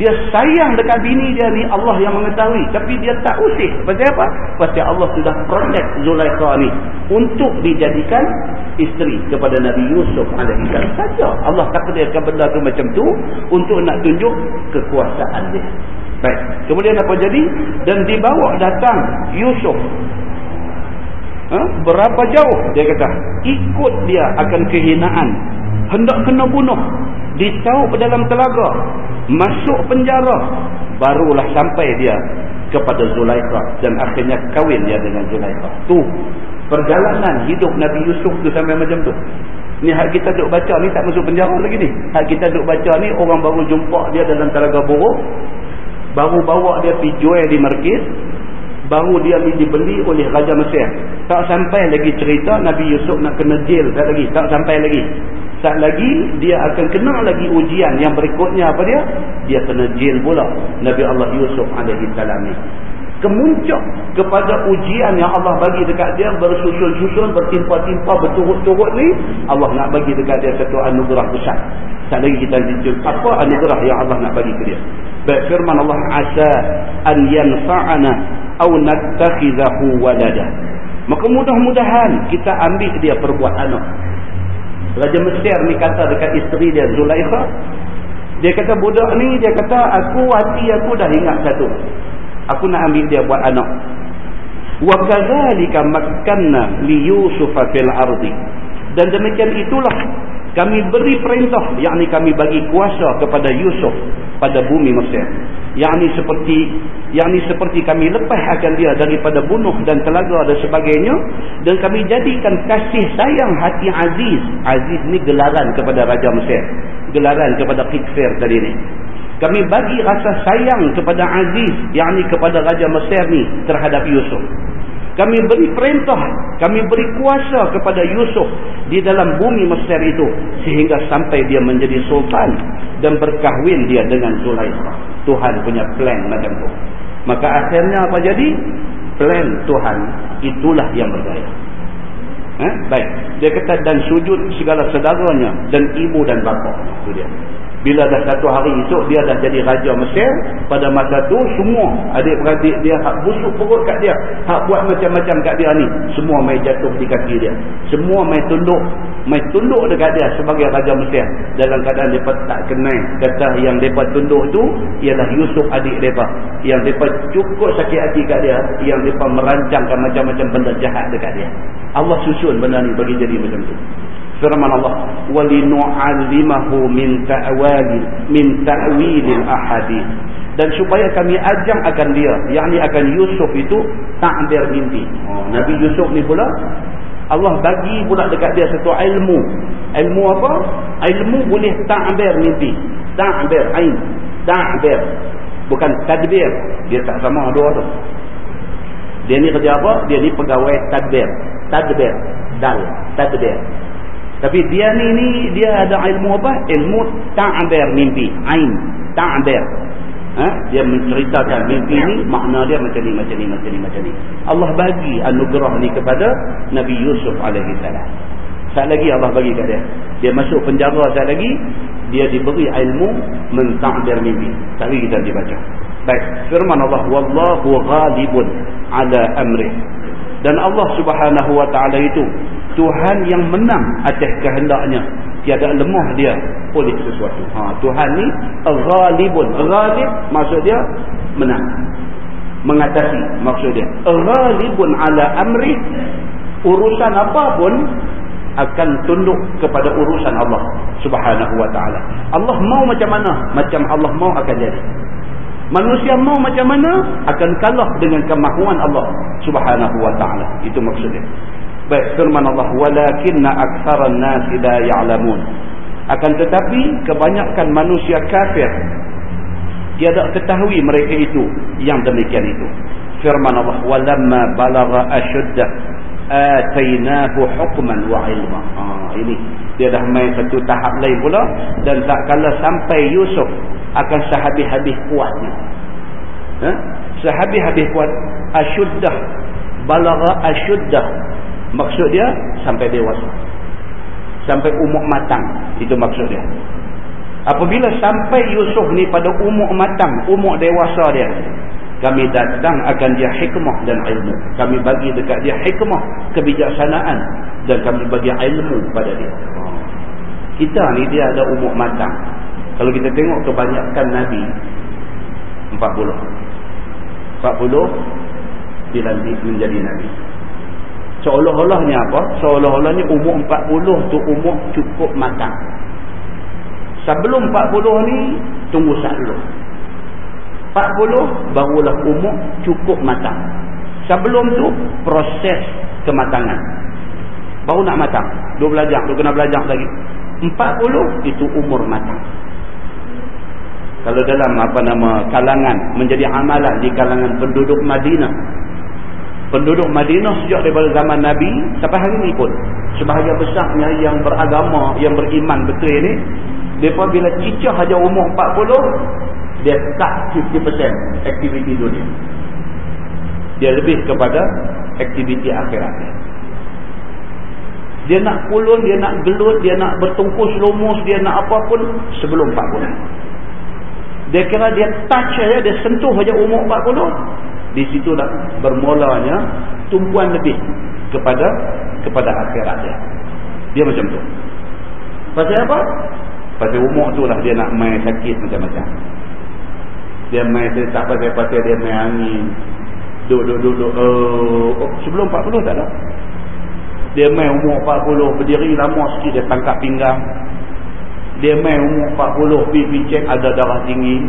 Dia sayang dekat bini dia ni Allah yang mengetahui. Tapi dia tak usik. Pasal apa? Pasal Allah sudah protect Zulaikha ni. Untuk dijadikan isteri kepada Nabi Yusuf alaihi saja. Allah takdirkan benda tu macam tu. Untuk nak tunjuk kekuasaan dia. Baik. Kemudian apa jadi? Dan dibawa datang Yusuf. Ha? Berapa jauh? Dia kata. Ikut dia akan kehinaan. Hendak kena bunuh. Ditaup dalam telaga masuk penjara barulah sampai dia kepada Zulaikha dan akhirnya kahwin dia dengan Zulaikha. Tu perjalanan hidup Nabi Yusuf tu sampai macam tu. Ni hak kita duk baca ni tak masuk penjara lagi ni. Hak kita duk baca ni orang baru jumpa dia dalam telaga buruk baru bawa dia pergi jual di markis. Baru dia dibeli oleh Raja Mesir. Tak sampai lagi cerita Nabi Yusuf nak kena jail tak lagi. Tak sampai lagi tak lagi dia akan kena lagi ujian yang berikutnya apa dia? Dia kena jail pula Nabi Allah Yusuf alaihi salam ni. Kemuncak kepada ujian yang Allah bagi dekat dia bersusun-susun, bertimpa-timpa, berturut-turut ni, Allah nak bagi dekat dia satu anugerah besar. Tak lagi kita jujur apa anugerah yang Allah nak bagi ke dia. Baik firman Allah asa an yanfa'ana aw nattakhidhahu walada. Maka mudah-mudahan kita ambil dia perbuat anak. Raja Mesir ni kata dekat isteri dia Zulaikha. Dia kata budak ni dia kata aku hati aku dah ingat satu. Aku nak ambil dia buat anak. Wa kadzalika makkanna li Yusuf fil ardi. Dan demikian itulah kami beri perintah yakni kami bagi kuasa kepada Yusuf pada bumi Mesir yakni seperti yakni seperti kami lepas akan dia daripada bunuh dan telaga dan sebagainya dan kami jadikan kasih sayang hati Aziz. Aziz ni gelaran kepada Raja Mesir. Gelaran kepada Qitfir tadi ni. Kami bagi rasa sayang kepada Aziz yakni kepada Raja Mesir ni terhadap Yusuf kami beri perintah, kami beri kuasa kepada Yusuf di dalam bumi Mesir itu sehingga sampai dia menjadi sultan dan berkahwin dia dengan Zulaikha. Tuhan punya plan macam tu. Maka akhirnya apa jadi? Plan Tuhan itulah yang berjaya. Eh? Baik. Dia kata dan sujud segala saudaranya dan ibu dan bapa. Itu dia. Bila dah satu hari esok dia dah jadi Raja Mesir. Pada masa tu semua adik-beradik dia hak busuk perut kat dia. Hak buat macam-macam kat dia ni. Semua main jatuh di kaki dia. Semua main tunduk. Main tunduk dekat dia sebagai Raja Mesir. Dalam keadaan mereka tak kenal. Kata yang mereka tunduk tu ialah Yusuf adik mereka. Yang mereka cukup sakit hati kat dia. Yang mereka merancangkan macam-macam benda jahat dekat dia. Allah susun benda ni bagi jadi macam tu firman Allah walinu'allimahu min ta'wali min ta'wilil ahadith. Dan supaya kami ajang akan dia yakni akan Yusuf itu ta'bir mimpi. Oh, Nabi Yusuf ni pula Allah bagi pula dekat dia satu ilmu. Ilmu apa? Ilmu boleh ta'bir mimpi. Ta'bir ain. Ta'bir bukan tadbir. Dia tak sama dua tu. Dia ni kerja apa? Dia ni pegawai tadbir. Tadbir. Dal. Tadbir tapi dia ni ni dia ada ilmu apa? Ilmu ta'bir mimpi. Ain. Ta'bir. Ha? Dia menceritakan mimpi ni makna dia macam ni macam ni macam ni macam ni. Allah bagi anugerah ni kepada Nabi Yusuf alaihi salam. Saat lagi Allah bagi kat dia. Dia masuk penjara saat lagi dia diberi ilmu menta'bir mimpi. Lagi kita dibaca. Baik, firman Allah wallahu ghalibun ala amrih. Dan Allah Subhanahu wa taala itu Tuhan yang menang atas kehendaknya. Tiada lemah dia oleh sesuatu. Ha Tuhan ni ghalibun. Ghalib maksud dia menang. Mengatasi maksud dia. Ghalibun ala amri. Urusan apa pun akan tunduk kepada urusan Allah Subhanahu wa taala. Allah mau macam mana macam Allah mau akan jadi. Manusia mau macam mana akan kalah dengan kemahuan Allah Subhanahu wa taala. Itu maksudnya Baik firman Allah walakinna aktsaran nasi la ya'lamun. Akan tetapi kebanyakan manusia kafir tiada ketahui mereka itu yang demikian itu. Firman Allah walamma balagha ashudda atainahu hukman wa ilma. Ah ini dia dah main satu tahap lain pula dan tak kala sampai Yusuf akan sehabis-habis kuatnya ha? sehabis-habis kuat asyuddah balagha asyuddah maksud dia sampai dewasa. Sampai umur matang itu maksud dia. Apabila sampai Yusuf ni pada umur matang umur dewasa dia kami datang akan dia hikmah dan ilmu. Kami bagi dekat dia hikmah kebijaksanaan dan kami bagi ilmu pada dia. Kita ni dia ada umur matang. Kalau kita tengok kebanyakan Nabi 40 40 dilantik menjadi Nabi seolah-olahnya apa? seolah-olahnya umur 40 tu umur cukup matang. Sebelum 40 ni tunggu saat dulu. 40 barulah umur cukup matang. Sebelum tu proses kematangan. Baru nak matang. Dia belajar, dia kena belajar lagi. 40 itu umur matang. Kalau dalam apa nama kalangan menjadi amalan di kalangan penduduk Madinah penduduk Madinah sejak daripada zaman Nabi sampai hari ini pun sebahagian besarnya yang beragama yang beriman betul ini mereka bila cicah saja umur 40 dia cut 50% aktiviti dunia dia lebih kepada aktiviti akhirat dia nak pulun, dia nak gelut, dia nak bertungkus lumus, dia nak apa pun sebelum 40 dia kira dia touch saja, dia sentuh saja umur 40. Di situ dah bermulanya tumpuan lebih kepada kepada akhirat dia. Dia macam tu. Pasal apa? Pasal umur tu lah dia nak main sakit macam-macam. Dia main tak pasal-pasal dia main angin. Duk, duk, duk, duk. Uh, oh, sebelum 40 tak ada. Dia main umur 40, berdiri lama sikit dia tangkap pinggang dia main umur 40 pipi cek ada darah tinggi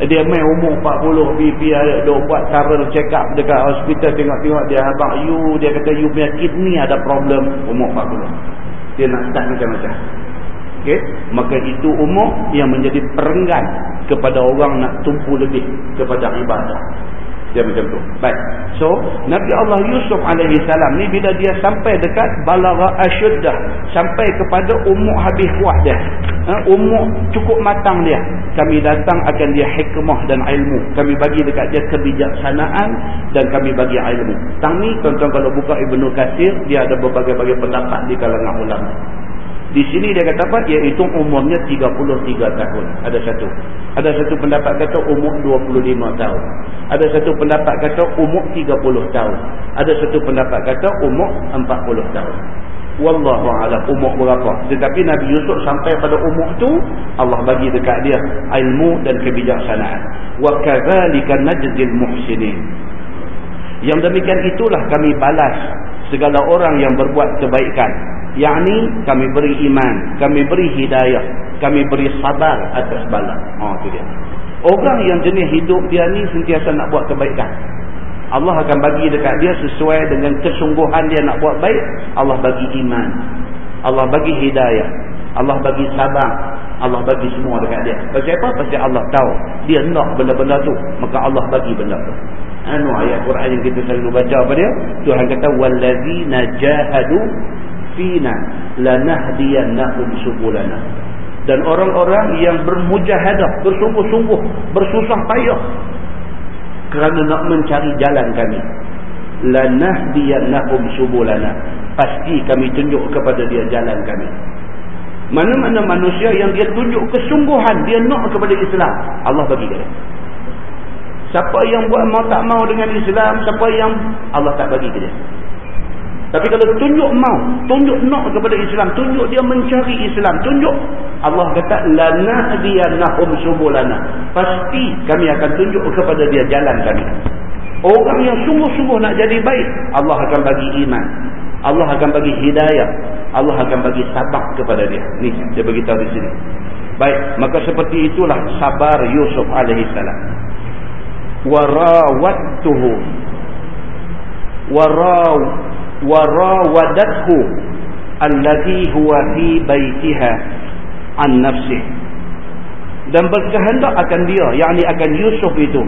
dia main umur 40 pipi ada dia buat cara check up dekat hospital tengok-tengok dia abang you dia kata you punya kidney ada problem umur 40 dia nak start macam-macam. Okay? maka itu umur yang menjadi perenggan kepada orang nak tumpu lebih kepada ibadah dia macam tu. Baik. So, Nabi Allah Yusuf alaihi salam ni bila dia sampai dekat balagha asyuddah, sampai kepada umur habis kuat dia. Ha, umur cukup matang dia. Kami datang akan dia hikmah dan ilmu. Kami bagi dekat dia kebijaksanaan dan kami bagi ilmu. Tang ni tuan-tuan kalau buka Ibnu Katsir, dia ada berbagai-bagai pendapat di kalangan ulama. Di sini dia kata apa? Iaitu umurnya 33 tahun. Ada satu. Ada satu pendapat kata umur 25 tahun. Ada satu pendapat kata umur 30 tahun. Ada satu pendapat kata umur 40 tahun. Wallahu a'lam umur berapa. Tetapi Nabi Yusuf sampai pada umur tu Allah bagi dekat dia ilmu dan kebijaksanaan. Wa kadzalika najzil muhsinin. Yang demikian itulah kami balas segala orang yang berbuat kebaikan yakni kami beri iman kami beri hidayah kami beri sabar atas bala. Oh tu dia. Orang yang jenis hidup dia ni sentiasa nak buat kebaikan. Allah akan bagi dekat dia sesuai dengan kesungguhan dia nak buat baik. Allah bagi iman. Allah bagi hidayah. Allah bagi sabar. Allah bagi semua dekat dia. Pasal apa? pasal Allah tahu. Dia nak benda-benda tu. Maka Allah bagi benda tu. Anu ayat Quran yang kita selalu baca apa dia? Tuhan kata wallazina jahadu fina lanahdiyannahum subulana. Dan orang-orang yang bermujahadah bersungguh-sungguh bersusah payah kerana nak mencari jalan kami lanahdiyannahum subulana. Pasti kami tunjuk kepada dia jalan kami. Mana-mana manusia yang dia tunjuk kesungguhan dia nak kepada Islam Allah bagi dia. Siapa yang buat mau tak mau dengan Islam siapa yang Allah tak bagi dia tapi kalau tunjuk mau, tunjuk nak kepada Islam, tunjuk dia mencari Islam, tunjuk Allah kata lana diyannahum subulana. Pasti kami akan tunjuk kepada dia jalan kami. Orang yang sungguh-sungguh nak jadi baik, Allah akan bagi iman. Allah akan bagi hidayah. Allah akan bagi sabar kepada dia. Ni dia beritahu di sini. Baik, maka seperti itulah sabar Yusuf salam. Warawattuhu waraw warawadathu allati huwa fi baitiha an nafsih dan berkehendak akan dia yakni akan Yusuf itu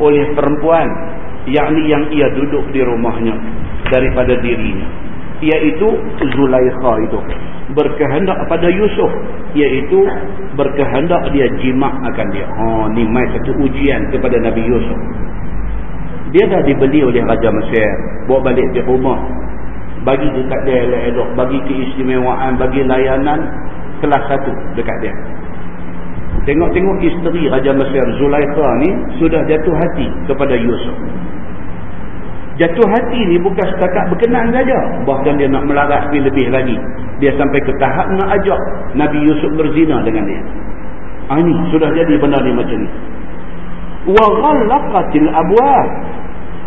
oleh perempuan yakni yang ia duduk di rumahnya daripada dirinya iaitu Zulaikha itu. Berkehendak pada Yusuf iaitu berkehendak dia jimak akan dia. Oh ni mai satu ujian kepada Nabi Yusuf dia dah dibeli oleh Raja Mesir. Bawa balik ke rumah. Bagi dekat dia elok-elok. Bagi keistimewaan bagi layanan. Kelas satu dekat dia. Tengok-tengok isteri Raja Mesir Zulaikha ni sudah jatuh hati kepada Yusuf. Jatuh hati ni bukan setakat berkenan saja. Bahkan dia nak melarat lebih lagi. Dia sampai ke tahap nak ajak Nabi Yusuf berzina dengan dia. Ah, Ini sudah jadi benda ni macam ni.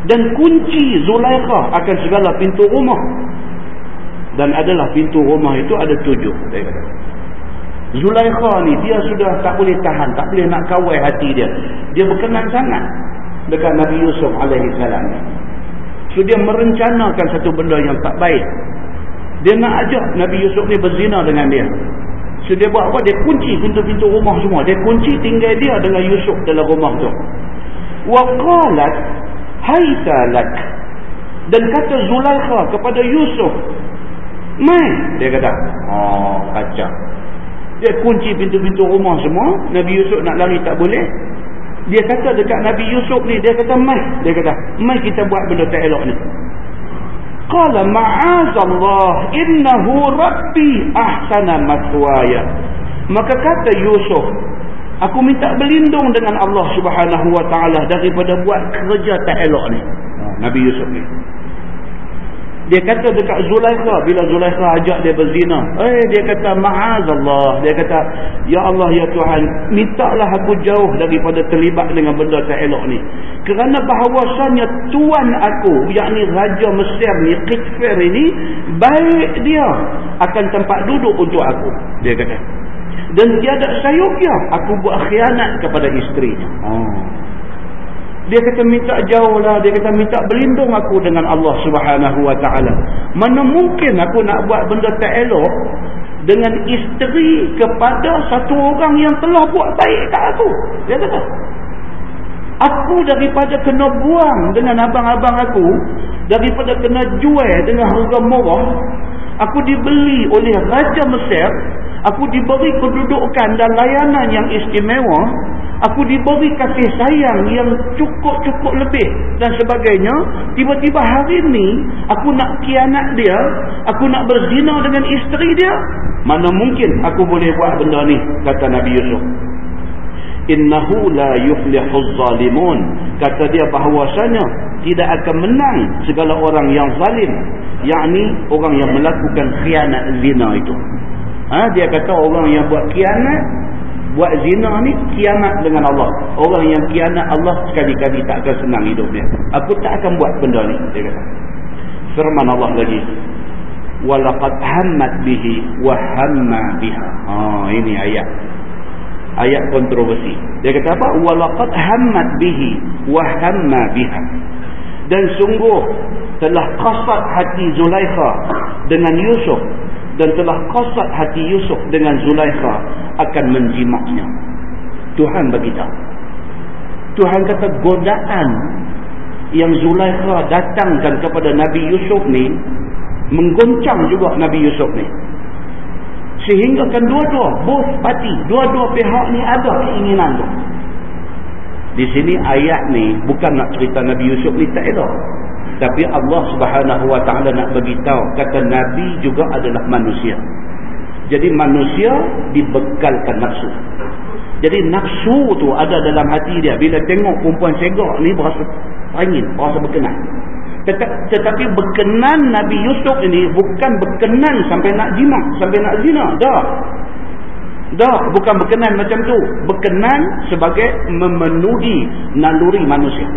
Dan kunci Zulaikha akan segala pintu rumah. Dan adalah pintu rumah itu ada tujuh. Zulaikha ni dia sudah tak boleh tahan. Tak boleh nak kawai hati dia. Dia berkenan sangat dekat Nabi Yusuf alaihissalam So dia merencanakan satu benda yang tak baik. Dia nak ajak Nabi Yusuf ni berzina dengan dia. So dia buat apa? Dia kunci pintu-pintu rumah semua. Dia kunci tinggal dia dengan Yusuf dalam rumah tu. Wa qalat haytalak. Dan kata Zulaikha kepada Yusuf, "Mai," dia kata. Oh, kacau. Dia kunci pintu-pintu rumah semua, Nabi Yusuf nak lari tak boleh dia kata dekat Nabi Yusuf ni dia kata mai dia kata mai kita buat benda tak elok ni qala ma'azallah innahu rabbi ahsana maswaya maka kata Yusuf aku minta berlindung dengan Allah Subhanahu wa taala daripada buat kerja tak elok ni Nabi Yusuf ni dia kata dekat Zulaikha bila Zulaikha ajak dia berzina. Eh dia kata ma'azallah. Dia kata ya Allah ya Tuhan, mintalah aku jauh daripada terlibat dengan benda tak elok ni. Kerana bahawasanya tuan aku, yakni raja Mesir ni, Qitfir ini baik dia akan tempat duduk untuk aku. Dia kata. Dan tiada sayupnya aku buat khianat kepada isterinya. Oh. Dia kata minta jauh lah. Dia kata minta berlindung aku dengan Allah subhanahu wa ta'ala. Mana mungkin aku nak buat benda tak elok dengan isteri kepada satu orang yang telah buat baik kat aku. Dia kata. Aku daripada kena buang dengan abang-abang aku. Daripada kena jual dengan harga murah. Aku dibeli oleh Raja Mesir. Aku diberi kedudukan dan layanan yang istimewa. Aku diberi kasih sayang yang cukup-cukup lebih dan sebagainya. Tiba-tiba hari ini aku nak kianat dia. Aku nak berzina dengan isteri dia. Mana mungkin aku boleh buat benda ni? Kata Nabi Yusuf. Innahu la yuflihuz zalimun. Kata dia bahawasanya tidak akan menang segala orang yang zalim. Yakni orang yang melakukan khianat zina itu ha? dia kata orang yang buat khianat buat zina ni kiamat dengan Allah. Orang yang kiamat Allah sekali-kali tak akan senang hidup dia. Aku tak akan buat benda ni. Dia kata. Firman Allah lagi. Walaqad hammat bihi wa hamma biha. Ha, ini ayat. Ayat kontroversi. Dia kata apa? Walaqad hammat bihi wa hamma biha. Dan sungguh telah kasat hati Zulaikha dengan Yusuf dan telah kasat hati Yusuf dengan Zulaikha akan menjimaknya. Tuhan beritahu. Tuhan kata godaan yang Zulaikha datangkan kepada Nabi Yusuf ni menggoncang juga Nabi Yusuf ni. Sehingga kan dua-dua, both party, dua-dua pihak ni ada keinginan tu. Di sini ayat ni bukan nak cerita Nabi Yusuf ni tak elok. Tapi Allah subhanahu wa ta'ala nak beritahu kata Nabi juga adalah manusia. Jadi manusia dibekalkan nafsu. Jadi nafsu tu ada dalam hati dia. Bila tengok perempuan segak ni berasa angin, berasa berkenan. Tetapi berkenan Nabi Yusuf ini bukan berkenan sampai nak jimat, sampai nak zina. Dah. Dah, bukan berkenan macam tu. Berkenan sebagai memenuhi naluri manusia.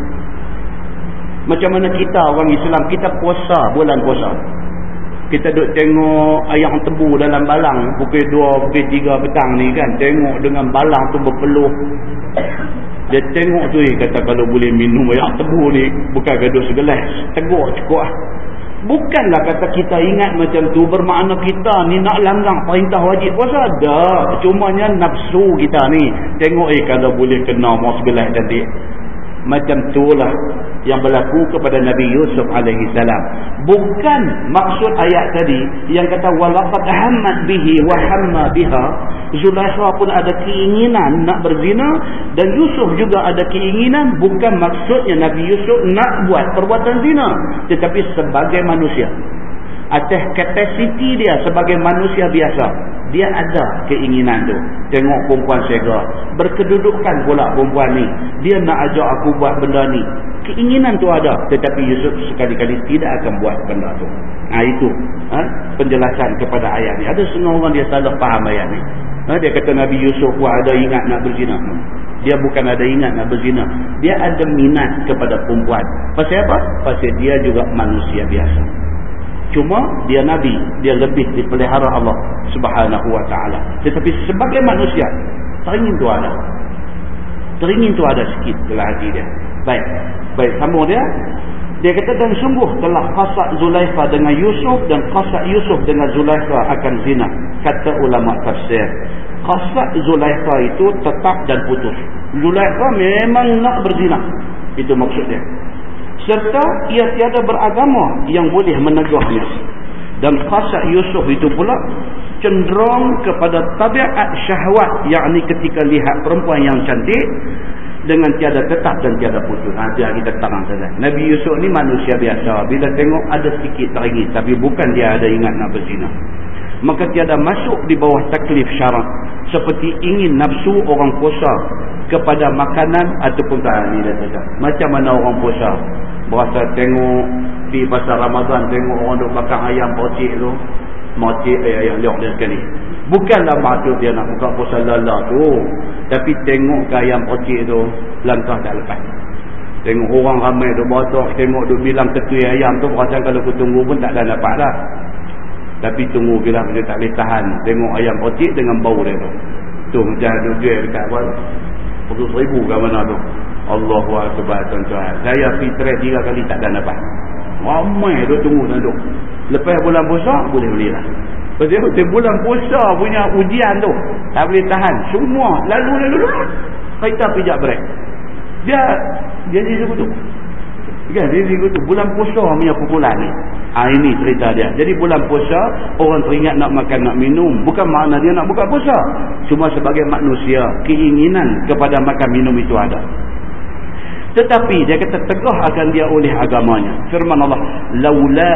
Macam mana kita orang Islam, kita puasa bulan puasa. Kita duduk tengok ayam tebu dalam balang pukul 2, pukul 3 petang ni kan. Tengok dengan balang tu berpeluh. Dia tengok tu eh, kata kalau boleh minum ayam tebu ni, bukan gaduh segelas. Tegur cukup lah. Bukanlah kata kita ingat macam tu bermakna kita ni nak langgang perintah wajib puasa. Dah, cumanya nafsu kita ni. Tengok eh kalau boleh kena mau segelas cantik. Macam itulah yang berlaku kepada Nabi Yusuf alaihi salam. Bukan maksud ayat tadi yang kata walaqad hammat bihi wa hamma biha. Zulaikha pun ada keinginan nak berzina dan Yusuf juga ada keinginan. Bukan maksudnya Nabi Yusuf nak buat perbuatan zina tetapi sebagai manusia atas kapasiti dia sebagai manusia biasa dia ada keinginan tu. Tengok perempuan segera berkedudukan pula perempuan ni. Dia nak ajak aku buat benda ni. Keinginan tu ada tetapi Yusuf sekali-kali tidak akan buat benda tu. Ha, itu ha, penjelasan kepada ayat ni. Ada setengah orang dia salah faham ayat ni. Ha, dia kata Nabi Yusuf pun ada ingat nak berzina. Dia bukan ada ingat nak berzina. Dia ada minat kepada perempuan. Pasal apa? pasal dia juga manusia biasa Cuma dia Nabi. Dia lebih dipelihara Allah subhanahu wa ta'ala. Tetapi sebagai manusia, teringin tu ada. Teringin tu ada sikit dalam hati dia. Baik. Baik, sambung dia. Dia kata, dan sungguh telah qasak Zulaikha dengan Yusuf dan qasak Yusuf dengan Zulaikha akan zina. Kata ulama tafsir. Qasak Zulaikha itu tetap dan putus. Zulaikha memang nak berzina. Itu maksudnya serta ia tiada beragama yang boleh menegahnya dan khasat Yusuf itu pula cenderung kepada tabiat syahwat yakni ketika lihat perempuan yang cantik dengan tiada tetap dan tiada putus. Ha, yang kita terang saja Nabi Yusuf ni manusia biasa. Bila tengok ada sedikit teringin tapi bukan dia ada ingat nak berzina. Maka tiada masuk di bawah taklif syarat seperti ingin nafsu orang puasa kepada makanan ataupun tak ni macam mana orang puasa berasa tengok di pasar Ramadan tengok orang duk bakar ayam pocik tu. Mocik ayam ayam liok dia sekali. Bukanlah maksud dia nak buka puasa lala tu. Tapi tengok ke ayam pocik tu langkah tak lepas. Tengok orang ramai tu botok tengok duk bilang ketui ayam tu berasa kalau aku tunggu pun tak ada dapat lah tapi tunggu bila dia tak boleh tahan. Tengok ayam pocik dengan bau dia tu. Tu macam duk jual dekat apa pukul seribu ke mana tu Allahu Akbar tuan-tuan. Saya fitrah tiga kali tak ada dapat. Ramai duk tunggu dan duk. Lepas bulan puasa boleh belilah. Lepas itu bulan puasa punya ujian tu. Tak boleh tahan. Semua lalu lalu lalu. Kita pijak break. Dia dia jadi begitu. Kan dia jadi begitu. Bulan puasa punya pukulan ni. Ha, ini cerita dia. Jadi bulan puasa orang teringat nak makan nak minum. Bukan makna dia nak buka puasa. Cuma sebagai manusia keinginan kepada makan minum itu ada. Tetapi dia kata tegah akan dia oleh agamanya. Firman Allah, "Laula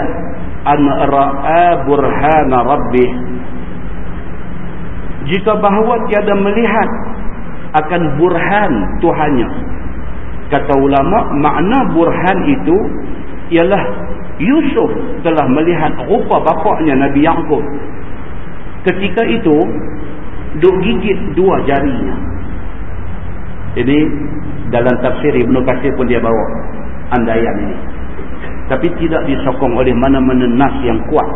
an ra'a burhana rabbih." Jika bahawa tiada melihat akan burhan Tuhannya. Kata ulama, makna burhan itu ialah Yusuf telah melihat rupa bapaknya Nabi Yaakob. Ketika itu, duk gigit dua jarinya. Ini dalam tafsir Ibn Qasir pun dia bawa andaian ini. Tapi tidak disokong oleh mana-mana nas yang kuat.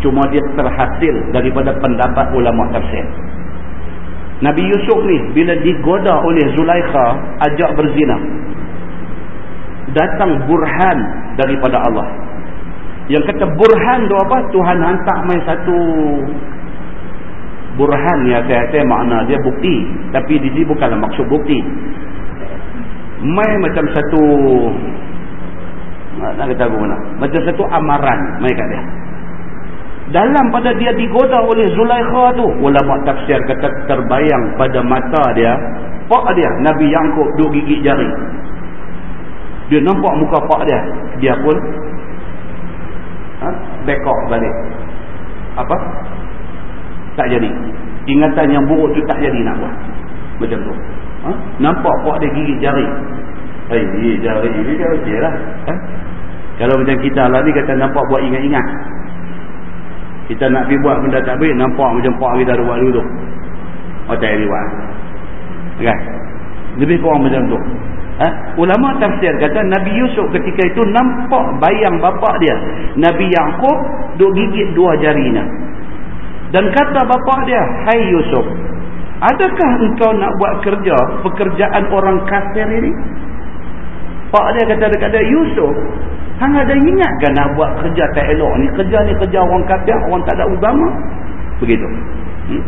Cuma dia terhasil daripada pendapat ulama tafsir. Nabi Yusuf ni bila digoda oleh Zulaikha ajak berzina. Datang burhan daripada Allah. Yang kata burhan tu apa? Tuhan hantar main satu. Burhan ya saya, saya makna dia bukti. Tapi di sini bukanlah maksud bukti mai macam satu nak kata apa mana macam satu amaran mai kat dia. Dalam pada dia digoda oleh Zulaikha tu ulama tafsir kata terbayang pada mata dia pak dia Nabi Yaakob duk gigit jari. Dia nampak muka pak dia dia pun ha, back balik. Apa? Tak jadi. Ingatan yang buruk tu tak jadi nak buat. Macam tu ha? nampak pak dia gigit jari. Hei, jari ini dia okey lah. Ha? kalau macam kita lah ni kata nampak buat ingat-ingat. Kita nak pergi buat benda tak baik nampak macam pak kita ada buat dulu macam ini buat. Kan? Lebih kurang macam tu. Ha? ulama tafsir kata Nabi Yusuf ketika itu nampak bayang bapak dia. Nabi Yaakob duk gigit dua jarinya dan kata bapak dia hai Yusuf Adakah engkau nak buat kerja pekerjaan orang kafir ini? Pak dia kata dekat dia, Yusuf, hang ada ingat kan nak buat kerja tak elok ni? Kerja ni kerja orang kafir, orang tak ada agama. Begitu. Hmm?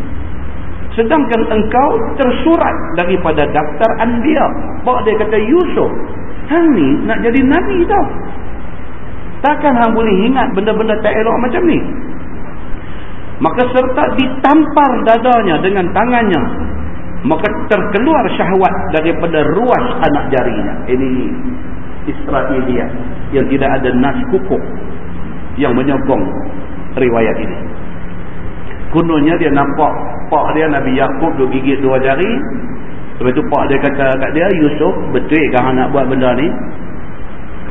Sedangkan engkau tersurat daripada daftar Anbiya. Pak dia kata Yusuf. Hang ni nak jadi Nabi tau. Takkan hang boleh ingat benda-benda tak elok macam ni. Maka serta ditampar dadanya dengan tangannya. Maka terkeluar syahwat daripada ruas anak jarinya. Ini Israelia yang tidak ada nas hukum yang menyokong riwayat ini. Kononnya dia nampak pak dia Nabi Yaakob duk gigit dua jari. Lepas tu pak dia kata kat dia, Yusuf, betul ke hang nak buat benda ni?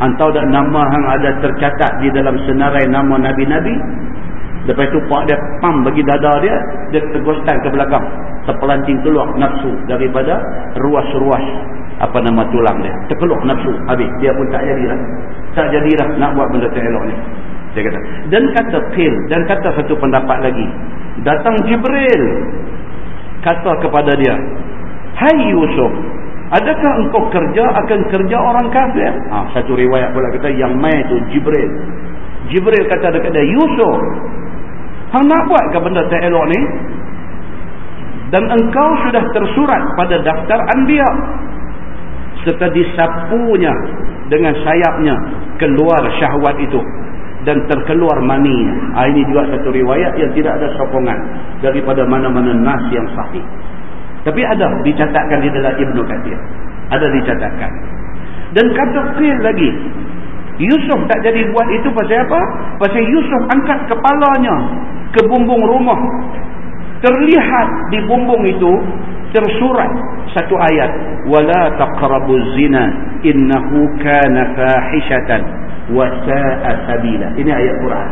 Hang tahu tak nama hang ada tercatat di dalam senarai nama Nabi-Nabi? Lepas tu pak dia pam bagi dada dia, dia tergostan ke belakang. Terpelanting keluar nafsu daripada ruas-ruas apa nama tulang dia. Terkeluar nafsu. Habis. Dia pun tak jadilah. Tak jadilah nak buat benda tak elok ni. Dia kata. Dan kata Qil. Dan kata satu pendapat lagi. Datang Jibril. Kata kepada dia. Hai Yusuf. Adakah engkau kerja akan kerja orang kafir? Ha, satu riwayat pula kata yang main tu Jibril. Jibril kata dekat dia. Yusuf. Hang nak buat ke benda tak elok ni? Dan engkau sudah tersurat pada daftar Anbiya serta disapunya dengan sayapnya keluar syahwat itu dan terkeluar mani. Ha, ini juga satu riwayat yang tidak ada sokongan daripada mana-mana nas yang sahih. Tapi ada dicatatkan di dalam Ibnu Katsir. Ada dicatatkan. Dan kata qil lagi. Yusuf tak jadi buat itu pasal apa? Pasal Yusuf angkat kepalanya ke bumbung rumah. Terlihat di bumbung itu tersurat satu ayat. Wala taqrabuz zina innahu kana fahishatan wa sa'a sabila. Ini ayat Quran.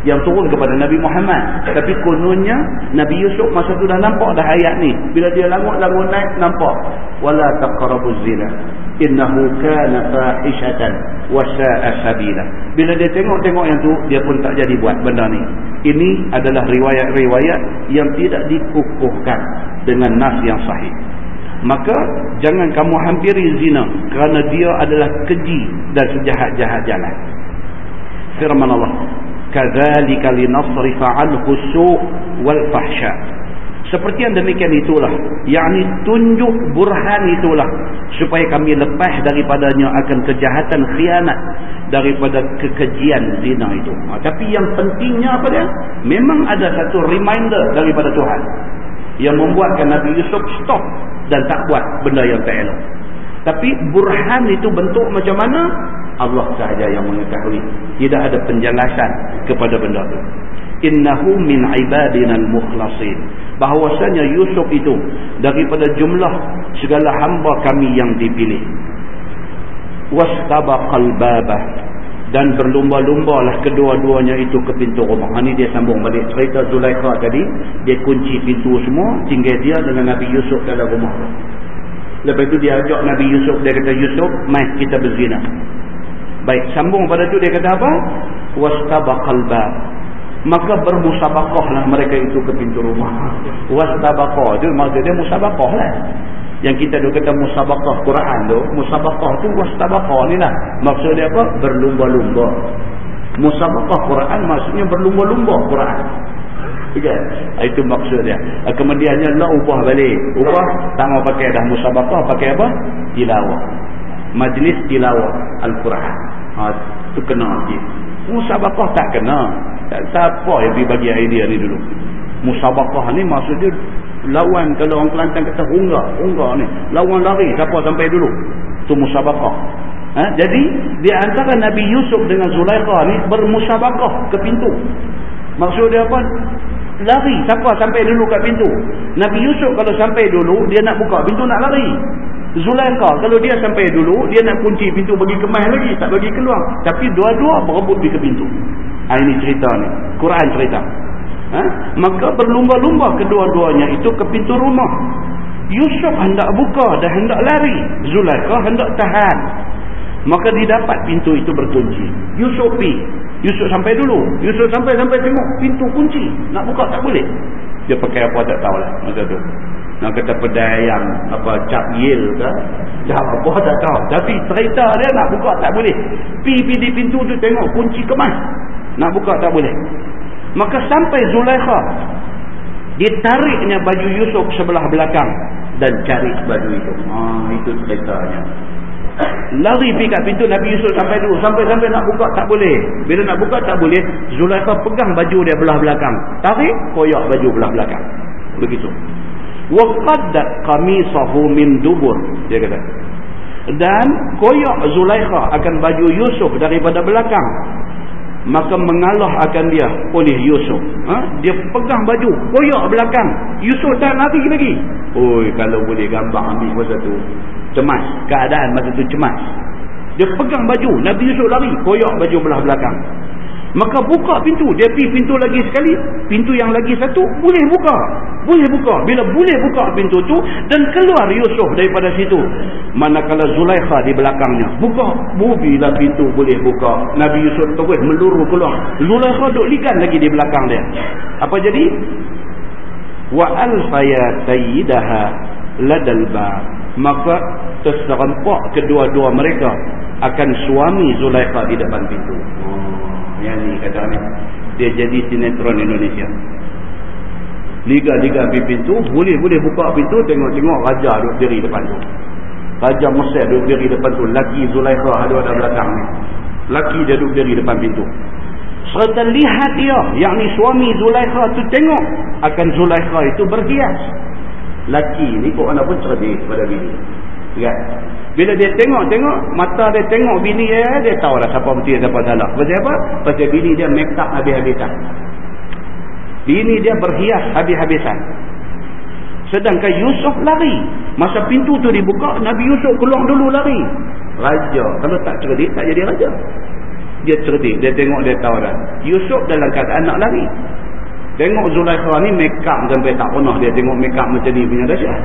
Yang turun kepada Nabi Muhammad. Tapi kononnya Nabi Yusuf masa tu dah nampak dah ayat ni. Bila dia langut-langut naik nampak. Wala taqrabuz zina innahu kana fahishatan wa sa'a sabila bila dia tengok-tengok yang tu dia pun tak jadi buat benda ni. Ini adalah riwayat-riwayat yang tidak dikukuhkan dengan nas yang sahih. Maka jangan kamu hampiri zina kerana dia adalah keji dan sejahat-jahat jalan. Firman Allah kadzalika linasrifa anhu su' wal fahsya seperti yang demikian itulah. Yakni tunjuk burhan itulah. Supaya kami lepas daripadanya akan kejahatan khianat daripada kekejian zina itu. Ha, tapi yang pentingnya apa dia? Memang ada satu reminder daripada Tuhan. Yang membuatkan Nabi Yusuf stop dan tak buat benda yang tak elok. Tapi burhan itu bentuk macam mana? Allah sahaja yang mengetahui. Tidak ada penjelasan kepada benda itu innahu min ibadina al-mukhlasin bahwasanya Yusuf itu daripada jumlah segala hamba kami yang dipilih wastabaqal babah dan berlumba-lumbalah kedua-duanya itu ke pintu rumah. Ini dia sambung balik cerita Zulaikha tadi. Dia kunci pintu semua. Tinggal dia dengan Nabi Yusuf dalam rumah. Lepas itu dia ajak Nabi Yusuf. Dia kata, Yusuf, mai kita berzina. Baik, sambung pada itu dia kata apa? Wastabaqal bab. Maka bermusabakahlah mereka itu ke pintu rumah. Wastabaqah. Itu maksudnya musabakah lah. Yang kita duk kata musabaqah Quran tu musabaqah tu wastabaqah ni lah. Maksud dia apa? Berlumba-lumba. Musabaqah Quran maksudnya berlumba-lumba Quran. Okay? itu maksud dia. Kemudiannya lah ubah balik. Ubah tak pakai dah musabaqah pakai apa? Tilawah. Majlis tilawah Al-Quran. Ha, tu kena lagi. Musabaqah tak kena tak siapa yang pergi bagi idea ni dulu. Musabaqah ni maksudnya lawan kalau orang Kelantan kata hunggah hunggah ni. Lawan lari siapa sampai dulu? Tu musabakah ha? jadi di antara Nabi Yusuf dengan Zulaikha ni bermusabakah ke pintu. Maksud dia apa? Lari siapa sampai dulu kat pintu? Nabi Yusuf kalau sampai dulu dia nak buka pintu nak lari. Zulaikha kalau dia sampai dulu dia nak kunci pintu bagi kemas lagi tak bagi keluar. Tapi dua-dua berebut di ke pintu ha, ini cerita ni. Quran cerita. Ha? maka berlumba-lumba kedua-duanya itu ke pintu rumah. Yusuf hendak buka dan hendak lari. Zulaikha hendak tahan. Maka didapat pintu itu berkunci. Yusuf pi. Yusuf sampai dulu. Yusuf sampai-sampai tengok pintu kunci. Nak buka tak boleh. Dia pakai apa tak tahulah masa tu. Nak kata pedayang apa cap yil ke? Dah apa tak tahu. Tapi cerita dia nak buka tak boleh. Di pintu tu tengok kunci kemas nak buka tak boleh. Maka sampai Zulaikha. Ditariknya baju Yusuf sebelah belakang. Dan cari baju itu. Ah, itu ceritanya. Lari pergi kat pintu Nabi Yusuf sampai dulu. Sampai-sampai nak buka tak boleh. Bila nak buka tak boleh. Zulaikha pegang baju dia belah belakang. Tarik, koyak baju belah belakang. Begitu. Waqadda qamisahu min dubur. Dia kata. Dan koyak Zulaikha akan baju Yusuf daripada belakang maka mengalah akan dia oleh Yusuf. Ha? dia pegang baju koyak belakang. Yusuf tak lari lagi. Oi kalau boleh gambar ambil masa tu. Cemas. Keadaan masa tu cemas. Dia pegang baju. Nabi Yusuf lari koyak baju belah belakang maka buka pintu. Dia pergi pintu lagi sekali. Pintu yang lagi satu boleh buka. Boleh buka. Bila boleh buka pintu tu dan keluar Yusuf daripada situ manakala Zulaikha di belakangnya. Buka. Bila pintu boleh buka Nabi Yusuf terus meluru keluar. Zulaikha duduk ligan lagi di belakang dia. Apa jadi? Wa alfaya sayyidaha ladal ba. Maka terserempak kedua-dua mereka akan suami Zulaikha di depan pintu yang ni kata ni dia jadi sinetron Indonesia. Liga-liga pergi pintu boleh-boleh buka pintu tengok-tengok raja duduk diri depan tu. Raja Mesir duduk diri depan tu. Laki Zulaikha ada ada belakang ni. Laki dia duduk diri depan pintu. Serta lihat dia yang ni suami Zulaikha tu tengok akan Zulaikha itu berhias. Laki ni pun cerdik pada bini kan bila dia tengok-tengok, mata dia tengok bini dia, dia tahu dah siapa betul siapa salah. Pasal apa? Pasal bini dia make up habis-habisan. Bini dia berhias habis-habisan. Sedangkan Yusuf lari. Masa pintu tu dibuka, Nabi Yusuf keluar dulu lari. Raja. Kalau tak cerdik, tak jadi raja. Dia cerdik. Dia tengok, dia tahu dah. Yusuf dalam keadaan nak lari. Tengok Zulaikha ni make up sampai tak pernah dia tengok make up macam ni punya dahsyat.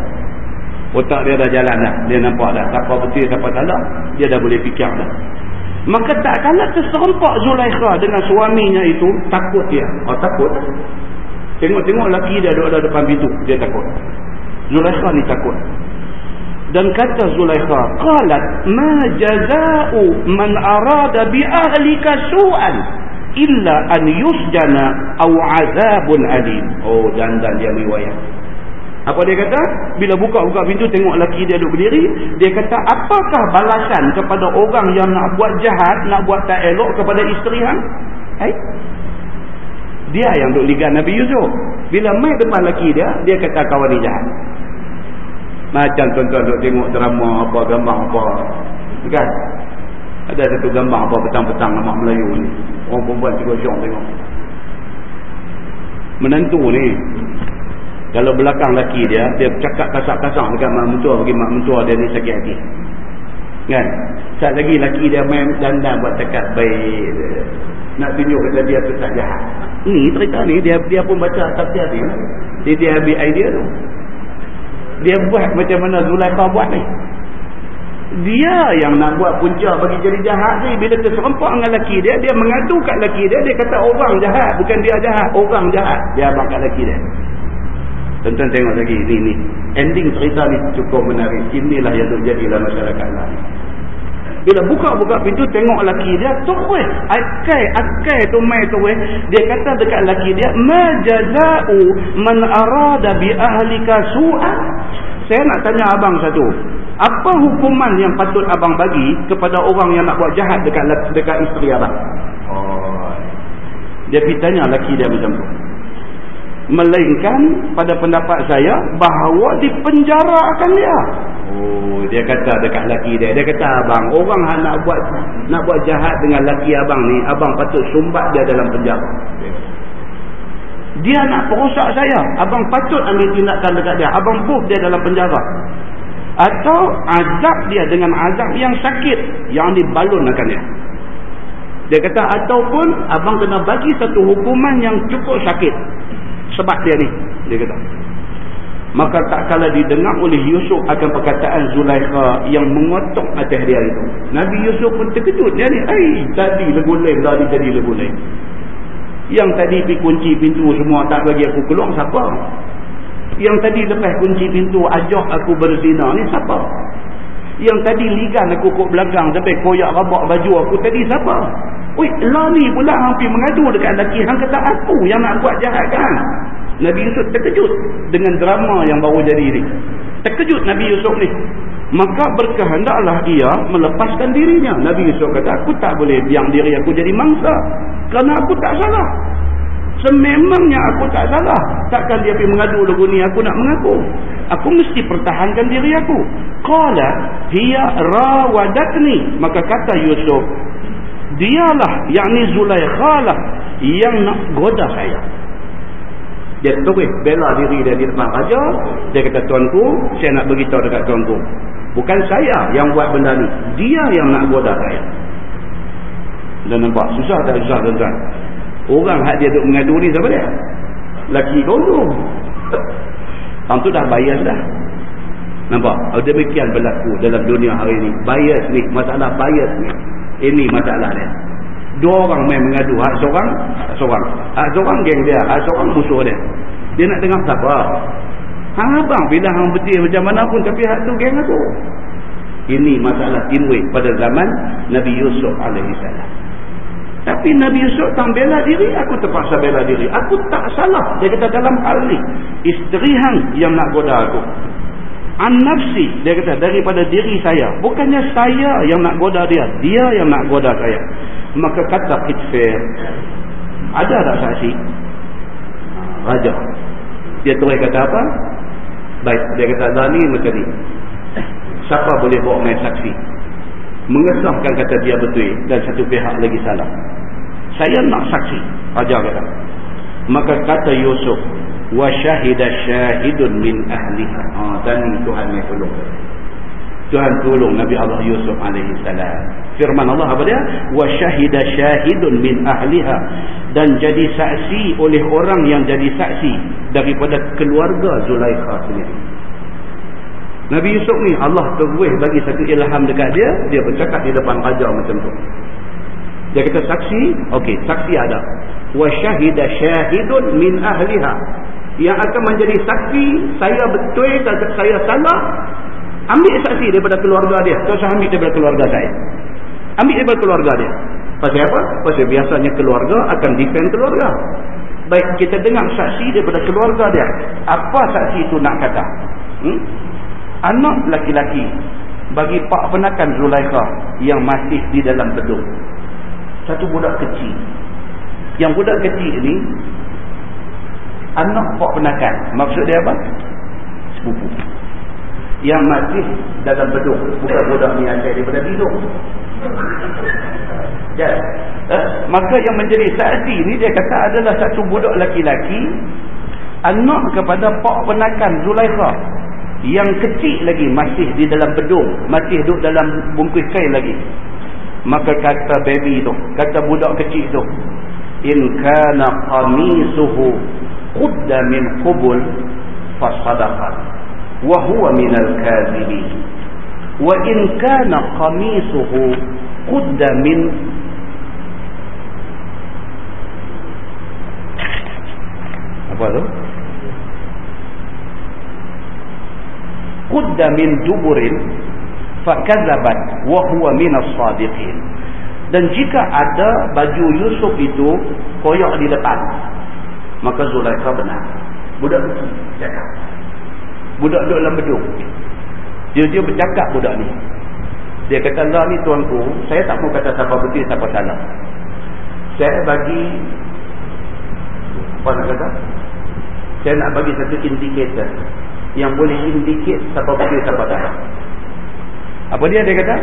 Otak dia dah jalan dah. Dia nampak dah. Siapa betul, siapa salah. Dia dah boleh fikir dah. Maka tak kalah terserempak Zulaikha dengan suaminya itu. Takut dia. Oh takut. Tengok-tengok lelaki dia ada depan pintu. Dia takut. Zulaikha ni takut. Dan kata Zulaikha. Qalat ma jaza'u man arada bi ahlika su'an. Illa an yusjana aw azabun alim. Oh dan dan dia riwayat. Apa dia kata? Bila buka-buka pintu tengok lelaki dia duduk berdiri, dia kata, apakah balasan kepada orang yang nak buat jahat, nak buat tak elok kepada isteri hang? Hai? Dia yang duduk ligan Nabi Yusuf. Bila mai depan lelaki dia, dia kata kawan dia jahat. Macam tuan-tuan duduk tengok drama apa, gambar apa. Kan? Ada satu gambar apa petang-petang nama Melayu ni. Orang perempuan cukup syok tengok. Menantu ni, kalau belakang laki dia, dia cakap kasar-kasar dekat mak mentua bagi mak mentua dia ni sakit hati. Kan? Saat lagi laki dia main dandan buat cakap baik. Nak tunjuk kata dia tu tak jahat. Ni cerita ni, dia dia pun baca tafsir ni. Dia, dia ambil idea tu. Dia buat macam mana Zulaikha buat ni. Dia yang nak buat punca bagi jadi jahat ni. Bila terserempak dengan laki dia, dia mengadu kat laki dia. Dia kata orang jahat. Bukan dia jahat. Orang jahat. Dia abang kat laki dia. Tuan-tuan tengok lagi ni ni. Ending cerita ni cukup menarik. Inilah yang terjadi dalam masyarakat lah. Bila buka-buka pintu tengok laki dia terus akai akai tu mai terus dia kata dekat laki dia majazau man arada bi ahlika su'a saya nak tanya abang satu apa hukuman yang patut abang bagi kepada orang yang nak buat jahat dekat dekat isteri abang oh dia pergi tanya laki dia macam tu melainkan pada pendapat saya bahawa dipenjarakan dia. Oh dia kata dekat laki dia. Dia kata abang orang nak buat nak buat jahat dengan laki abang ni abang patut sumbat dia dalam penjara. Dia nak perosak saya. Abang patut ambil tindakan dekat dia. Abang buh dia dalam penjara. Atau azab dia dengan azab yang sakit yang dibalunkan dia. Dia kata ataupun abang kena bagi satu hukuman yang cukup sakit sebab dia ni dia kata. Maka tak kala didengar oleh Yusuf akan perkataan Zulaikha yang mengotok atas dia itu. Nabi Yusuf pun terkejut. Dia ni ay, tadi lain dah jadi lebu lain. Yang tadi pergi kunci pintu semua tak bagi aku keluar siapa? Yang tadi lepas kunci pintu ajak aku berzina ni siapa yang tadi ligan aku kok belakang sampai koyak rabak baju aku tadi siapa Ui, ni pula hampir mengadu dekat lelaki. Hang kata aku yang nak buat jahat kan? Nabi Yusuf terkejut dengan drama yang baru jadi ni. Terkejut Nabi Yusuf ni. Maka berkehendaklah ia melepaskan dirinya. Nabi Yusuf kata, aku tak boleh biang diri aku jadi mangsa. Kerana aku tak salah. Sememangnya aku tak salah. Takkan dia pergi mengadu lagu ni aku nak mengaku. Aku mesti pertahankan diri aku. Qala hiya rawadatni. Maka kata Yusuf, dialah yakni Zulaikha lah yang nak goda saya. Dia terus bela diri dia di depan raja. Dia kata, tuanku, saya nak beritahu dekat tuanku. Bukan saya yang buat benda ni. Dia yang nak goda saya. Dan nampak, susah tak susah tuan-tuan. Orang hak dia duduk mengadu ni siapa dia? Laki tolong. Orang tu dah bias dah. Nampak? Oh, demikian berlaku dalam dunia hari ini. Bias ni. Masalah bias ni. Ini masalah dia. Dua orang main mengadu. Hak seorang, hak seorang. Hak seorang geng dia. Hak seorang musuh dia. Dia nak dengar siapa? Hang abang bila hang betul macam mana pun tapi hak tu geng aku. Ini masalah timbul pada zaman Nabi Yusuf alaihissalam. Tapi Nabi Yusuf tak bela diri, aku terpaksa bela diri. Aku tak salah. Dia kata dalam hal ni, isteri hang yang nak goda aku. An-nafsi, dia kata daripada diri saya. Bukannya saya yang nak goda dia, dia yang nak goda saya. Maka kata Kitfir, ada tak saksi? Raja. Dia terus kata apa? Baik, dia kata Zani macam ni. Siapa boleh bawa main saksi? Mengesahkan kata dia betul dan satu pihak lagi salah. Saya nak saksi. Raja kata. Maka kata Yusuf wa syahida syahidun min ahliha. Ha dan Tuhan yang tolong. Tuhan tolong Nabi Allah Yusuf alaihi salam. Firman Allah apa dia? Wa syahida syahidun min ahliha. Dan jadi saksi oleh orang yang jadi saksi daripada keluarga Zulaikha sendiri Nabi Yusuf ni Allah terus bagi satu ilham dekat dia dia bercakap di depan raja macam tu. Dia kata saksi? Okey saksi ada. Wa syahida syahidun min ahliha. Yang akan menjadi saksi saya betul atau saya salah ambil saksi daripada keluarga dia. Tak usah ambil daripada keluarga saya ambil daripada keluarga dia. Pasal apa? pasal biasanya keluarga akan defend keluarga. Baik kita dengar saksi daripada keluarga dia. Apa saksi itu nak kata? Hmm? Anak laki-laki bagi pak penakan Zulaikha yang masih di dalam bedung satu budak kecil. Yang budak kecil ini anak pak penakan. Maksud dia apa? sepupu. Yang masih dalam bedung bukan budak ni asal daripada bidung ya. eh, maka yang menjadi saksi ni dia kata adalah satu budak laki-laki anak kepada pak penakan Zulaikha yang kecil lagi masih di dalam bedung masih duduk dalam bungkus kain lagi. Maka kata baby tu kata budak kecil tu in kana qamisuhu qudda min qubul fasadaqa wa huwa min al-kadhibin wa in kana qamisuhu qudda min apa tu qudda min duburin fakadzabat wa huwa minas sadiqin dan jika ada baju Yusuf itu koyak di depan maka Zulaikha benar. Budak kecil cakap. Budak duduk dalam bedung dia dia bercakap budak ni. Dia kata Allah ni tuanku saya tak mau kata siapa betul siapa salah. Saya bagi apa nak kata? Saya nak bagi satu indikator yang boleh indicate siapa betul siapa salah. Apa dia dia kata?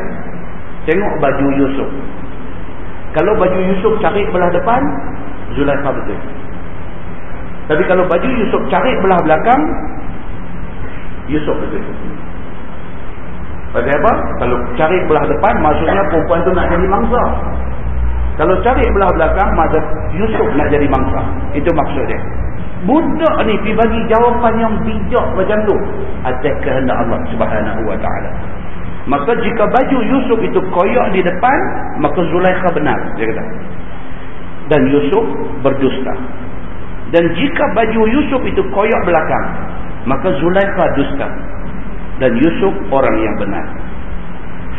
Tengok baju Yusuf. Kalau baju Yusuf cari belah depan, Zulaikha betul. Tapi kalau baju Yusuf cari belah belakang, Yusuf betul. Pasal apa? Kalau cari belah depan, maksudnya perempuan tu nak jadi mangsa. Kalau cari belah belakang, maksud Yusuf nak jadi mangsa. Itu maksud dia. Budak ni pergi bagi jawapan yang bijak macam tu. Atas kehendak Allah subhanahu wa ta'ala. Maka jika baju Yusuf itu koyak di depan, maka Zulaikha benar. Dia kata. Dan Yusuf berdusta. Dan jika baju Yusuf itu koyak belakang, maka Zulaikha dusta. Dan Yusuf orang yang benar.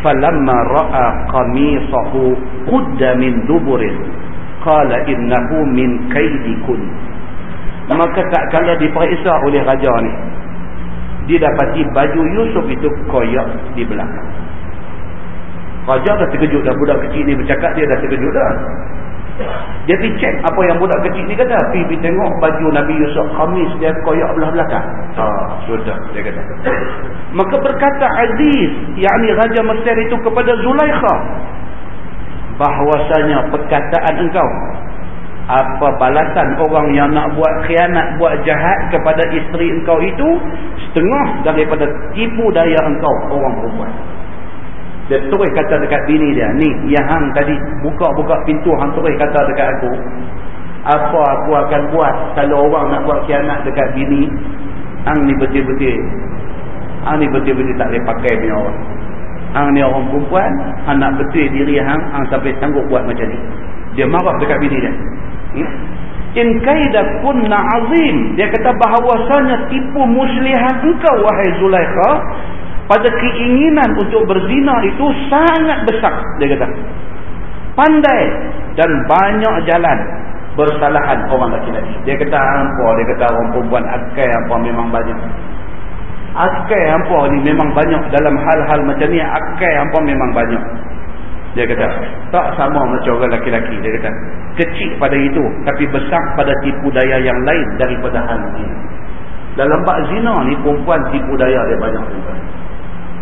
Falamma ra'a qamisahu qudda min duburin. Qala innahu min kaidikun maka tak kala diperiksa oleh raja ni didapati baju Yusuf itu koyak di belakang. Raja dah terkejut dah budak kecil ni bercakap dia dah terkejut dah. Dia pergi cek apa yang budak kecil ni kata. Pergi tengok baju Nabi Yusuf Khamis dia koyak belah belakang. Ah, sudah dia kata. Maka berkata Aziz yakni Raja Mesir itu kepada Zulaikha bahwasanya perkataan engkau apa balasan orang yang nak buat khianat, buat jahat kepada isteri engkau itu? Setengah daripada tipu daya engkau orang perempuan. Dia terus kata dekat bini dia ni yang hang tadi buka-buka pintu hang terus kata dekat aku apa aku akan buat kalau orang nak buat khianat dekat bini? Hang ni betul-betul hang ni betul-betul tak boleh pakai punya orang. Hang ni orang perempuan hang nak betul diri hang hang sampai sanggup buat macam ni. Dia marah dekat bini dia? In kaidah kunna azim. Dia kata bahawasanya tipu muslihat engkau wahai Zulaikha pada keinginan untuk berzina itu sangat besar dia kata. Pandai dan banyak jalan bersalahan orang lelaki-lelaki dia kata apa dia kata orang perempuan akai apa memang banyak. Akai apa ni memang banyak dalam hal-hal macam ni akai apa memang banyak dia kata tak sama macam orang lelaki-lelaki dia kata kecil pada itu tapi besar pada tipu daya yang lain daripada hal ini dalam bak zina ni perempuan tipu daya dia banyak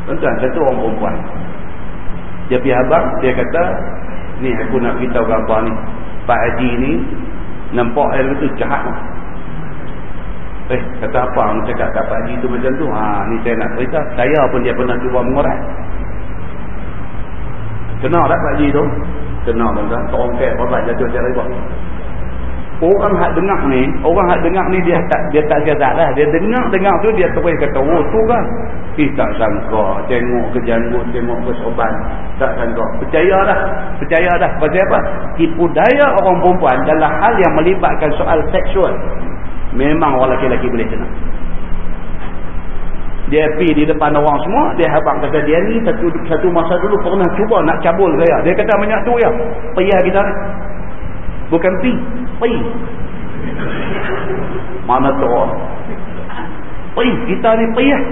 Tuan-tuan, satu orang perempuan. Dia pergi abang, dia kata, ni aku nak beritahu gambar ni. Pak Haji ni, nampak air itu jahat lah. Eh, kata apa cakap kat Pak Haji tu macam tu? Ha, ni saya nak cerita. Saya pun dia pernah cuba mengurat. Kenal tak Haji tu? Kenal tuan-tuan. Tongkek apa jatuh cari buat orang hak dengar ni orang hak dengar ni dia tak dia tak jadat lah dia dengar dengar tu dia terus kata oh tu kan eh tak sangka. Tengok ke janggut tengok ke soban tak sangka. Percaya dah. Percaya dah. Pasal apa tipu daya orang perempuan dalam hal yang melibatkan soal seksual. Memang orang lelaki-lelaki boleh kena dia pergi di depan orang semua dia habang kata dia ni satu, satu masa dulu pernah cuba nak cabul saya. Dia kata banyak tu ya payah kita ni bukan pi pi mana tu? Pi kita ni pi lah.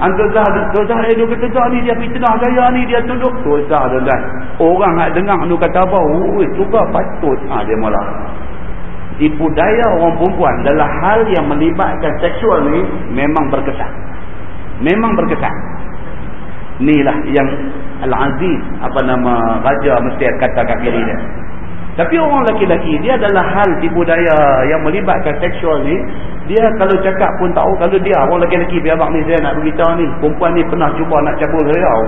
Antara Tuhan itu kata Tuhan ni dia fitnah saya ni dia tunduk Tuhan tuan Orang nak dengar tu kata apa? Oh kan patut. Ha, Dia malah Tipu daya orang perempuan Dalam hal yang melibatkan seksual ni Memang berkesan Memang berkesan Inilah yang Al-Aziz Apa nama Raja Mesir kata kat diri dia tapi orang lelaki-lelaki dia adalah hal tipu daya yang melibatkan seksual ni. Dia kalau cakap pun tahu kalau dia orang lelaki-lelaki biar abang ni saya nak beritahu ni. Perempuan ni pernah cuba nak cabul saya. Oh,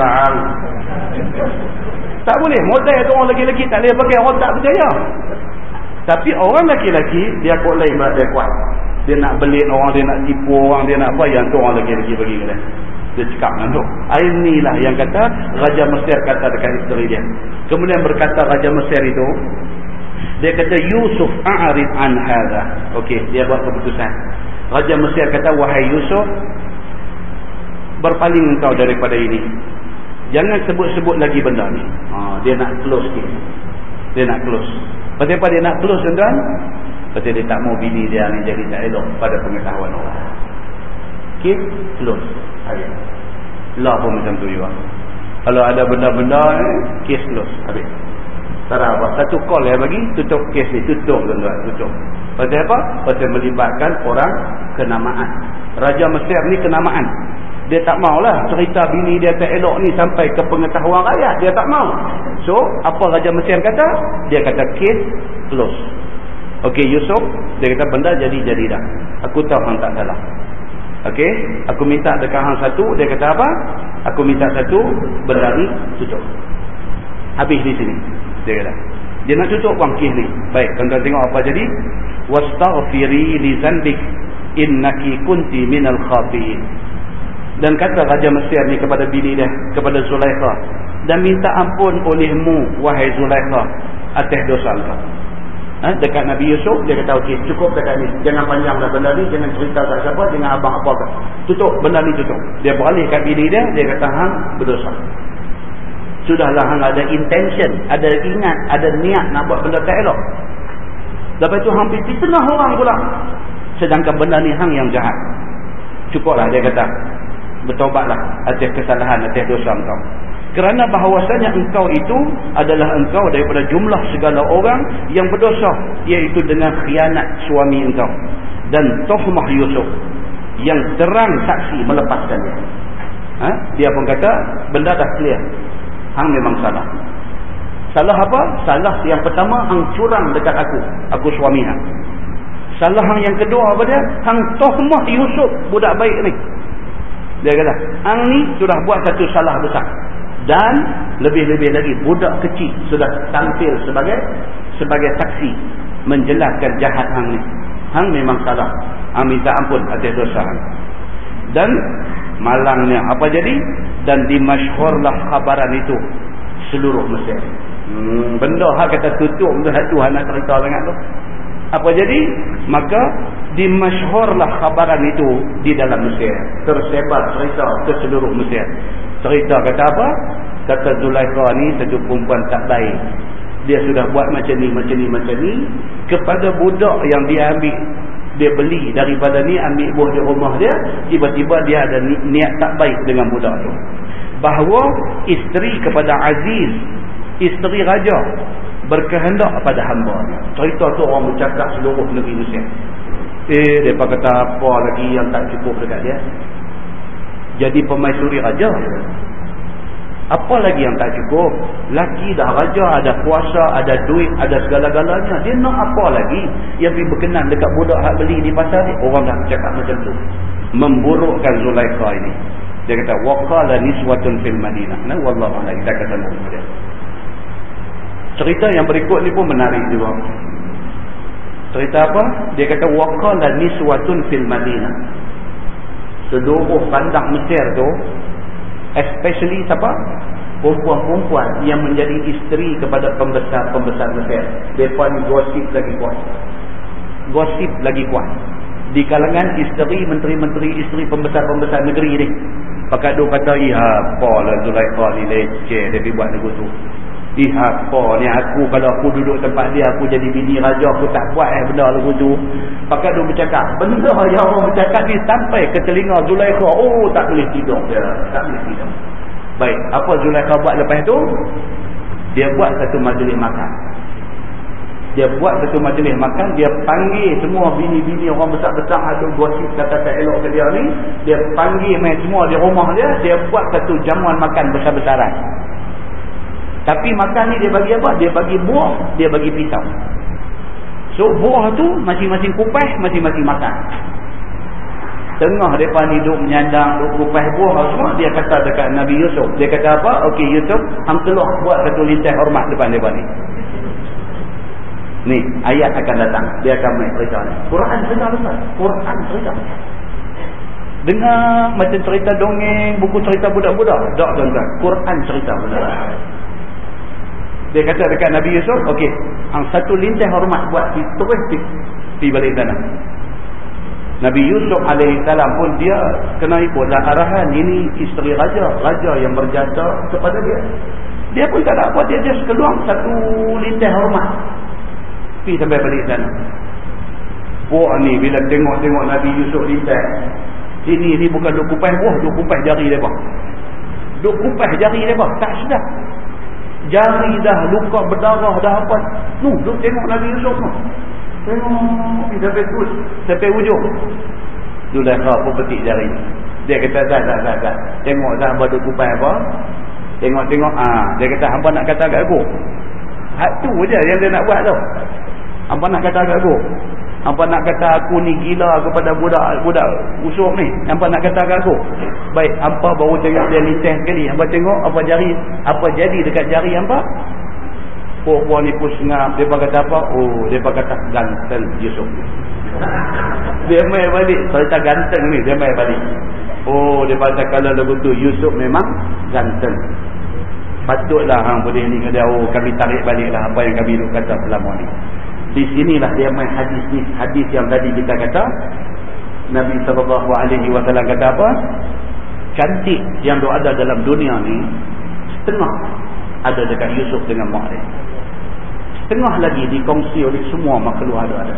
lah hal. Tak boleh. Model tu orang lelaki-lelaki tak boleh pakai. Orang tak percaya. Tapi orang lelaki-lelaki dia kuat lain dia kuat. Dia nak belit orang, dia nak tipu orang, dia nak apa. Yang tu orang lelaki-lelaki bagi ke dia. Dia cakap dengan tu. Inilah yang kata Raja Mesir kata dekat isteri dia. Kemudian berkata Raja Mesir itu dia kata Yusuf a'rid an hadha. Okey, dia buat keputusan. Raja Mesir kata wahai Yusuf berpaling engkau daripada ini. Jangan sebut-sebut lagi benda ni. Ha, dia nak close sikit. Dia nak close apa dia nak close tuan-tuan? Pasal dia tak mau bini dia ni jadi tak elok pada pengetahuan orang. Keep close habis. Lah pun macam tu juga. Kalau ada benda-benda eh, case close habis. Tak ada apa. Satu call yang bagi tutup case ni. Tutup tuan-tuan. Tutup. Pasal apa? pasal melibatkan orang kenamaan. Raja Mesir ni kenamaan dia tak maulah cerita bini dia tak elok ni sampai ke pengetahuan rakyat dia tak mau so apa Raja Mesir kata dia kata case close ok Yusuf dia kata benda jadi-jadi dah aku tahu hang tak salah Okey, aku minta dekat hang satu, dia kata apa? Aku minta satu, berlari tutup. Habis di sini. Dia kata. Dia nak tutup wang kis ni. Baik, tuan-tuan tengok apa jadi? Wastaghfiri li zanbik innaki kunti minal khafiin. Dan kata Raja Mesir ni kepada bini dia, kepada Zulaikha, dan minta ampun olehmu wahai Zulaikha atas dosa kau ha? dekat Nabi Yusuf dia kata okey cukup dekat ni jangan panjanglah benda ni jangan cerita kat siapa jangan abang apa kat tutup benda ni tutup dia beralih kat bini dia dia kata hang berdosa sudahlah hang ada intention ada ingat ada niat nak buat benda tak elok Lepas tu hang pergi tengah orang pula. Sedangkan benda ni hang yang jahat. Cukuplah dia kata. Bertobatlah atas kesalahan, atas dosa engkau. Kerana bahawasanya engkau itu adalah engkau daripada jumlah segala orang yang berdosa. Iaitu dengan khianat suami engkau. Dan tohmah Yusuf. Yang terang saksi melepaskan dia. Ha? Dia pun kata, benda dah clear. Hang memang salah. Salah apa? Salah yang pertama hang curang dekat aku. Aku suami hang. Salah hang yang kedua apa dia? Hang tohmah Yusuf budak baik ni. Dia kata, hang ni sudah buat satu salah besar. Dan lebih-lebih lagi budak kecil sudah tampil sebagai sebagai saksi menjelaskan jahat hang ni. Hang memang salah. Hang minta ampun atas dosa hang. Dan malangnya apa jadi? Dan dimasyhurlah khabaran itu seluruh Mesir. Hmm, benda hak kata tutup tu satu hak nak cerita sangat tu. Apa jadi? Maka dimasyhurlah khabaran itu di dalam Mesir. Tersebar cerita ke seluruh Mesir. Cerita kata apa? Kata Zulaikha ni satu perempuan tak baik. Dia sudah buat macam ni, macam ni, macam ni. Kepada budak yang dia ambil, dia beli daripada ni, ambil buah di rumah dia. Tiba-tiba dia ada ni, niat tak baik dengan budak tu. Bahawa isteri kepada Aziz isteri raja berkehendak pada hamba. Cerita tu orang bercakap seluruh negeri Mesir eh mereka kata apa lagi yang tak cukup dekat dia? Jadi pemaisuri raja. Apa lagi yang tak cukup? Laki dah raja ada kuasa ada duit ada segala-galanya. Dia nak apa lagi? Yang berkenan dekat budak hak beli di pasar ni? Orang dah cakap macam tu. Memburukkan Zulaikha ini. Dia kata waqala niswatun fil madinah. Nah wallahu kita kata dia Cerita yang berikut ni pun menarik juga. Cerita apa? Dia kata waqala niswatun fil Madinah. Seluruh pandang Mesir tu especially siapa? Perempuan-perempuan yang menjadi isteri kepada pembesar-pembesar Mesir. Depa ni gosip lagi kuat. Gosip lagi kuat. Di kalangan isteri, menteri-menteri, isteri pembesar-pembesar negeri ni. Pakat dia kata, "Iha, apa lah Zulaikha ni leceh dia buat nego tu." Ih apa ni aku kalau aku duduk tempat dia aku jadi bini raja aku tak buat eh benda lagu tu. Pakai dia bercakap. Benda [laughs] yang orang bercakap ni sampai ke telinga Zulaikha. Oh tak boleh tidur dia. Tak boleh tidur. Baik. Apa Zulaikha buat lepas tu? Dia buat satu majlis makan. Dia buat satu majlis makan. Dia panggil semua bini-bini orang besar-besar ada gosip kata-kata elok ke dia ni. Dia panggil main semua di rumah dia. Dia buat satu jamuan makan besar-besaran. Tapi makan ni dia bagi apa? Dia bagi buah, dia bagi pisau. So buah tu masing-masing kupas, masing-masing makan. Tengah mereka ni duduk menyandang, duduk kupas buah semua, dia kata dekat Nabi Yusuf. Dia kata apa? Okey Yusuf, hang keluar buat satu lintas hormat depan mereka ni. Ni, ayat akan datang. Dia akan main cerita ni. Quran cerita besar. Quran cerita Dengar macam cerita dongeng, buku cerita budak-budak. Tak tuan-tuan. Quran cerita benar. Dia kata dekat Nabi Yusuf, okey, hang satu lintas hormat buat di terus di balik sana. Nabi Yusuf alaihissalam pun dia kena ikutlah arahan ini isteri raja, raja yang berjasa kepada dia. Dia pun tak ada apa, dia just keluar satu lintas hormat. Pergi sampai balik sana. Puak ni bila tengok-tengok Nabi Yusuf lintas, ini ni bukan duk kupas buah, duk kupas jari dia Duk kupas jari dia tak sedap jari dah luka berdarah dah apa. Tu duk tengok Nabi Yusuf tu. Tengok sampai terus sampai ujung. Zulaikha pun petik jari dia kata dah dah dah dah tengok dah apa duk kupai apa. Tengok-tengok ah dia kata hampa nak kata kat aku hak tu je yang dia nak buat tu. Hampa nak kata kat aku apa nak kata aku ni gila kepada budak-budak usuk ni? Apa nak kata aku? Baik, apa baru tengok dia lintas sekali. Apa tengok apa jari, apa jadi dekat jari apa? Puak-puak ni pun sengap. Dia kata apa? Oh, dia kata ganteng Yusuf. Dia main balik. Cerita ganteng ni, dia main balik. Oh, dia kata kalau lagu tu Yusuf memang ganteng. Patutlah hang boleh ni kata, oh kami tarik balik lah apa yang kami kata selama ni di sinilah dia main hadis ni hadis yang tadi kita kata Nabi wasallam kata apa cantik yang ada dalam dunia ni setengah ada dekat Yusuf dengan mak dia Tengah lagi dikongsi oleh semua makhluk ada-ada.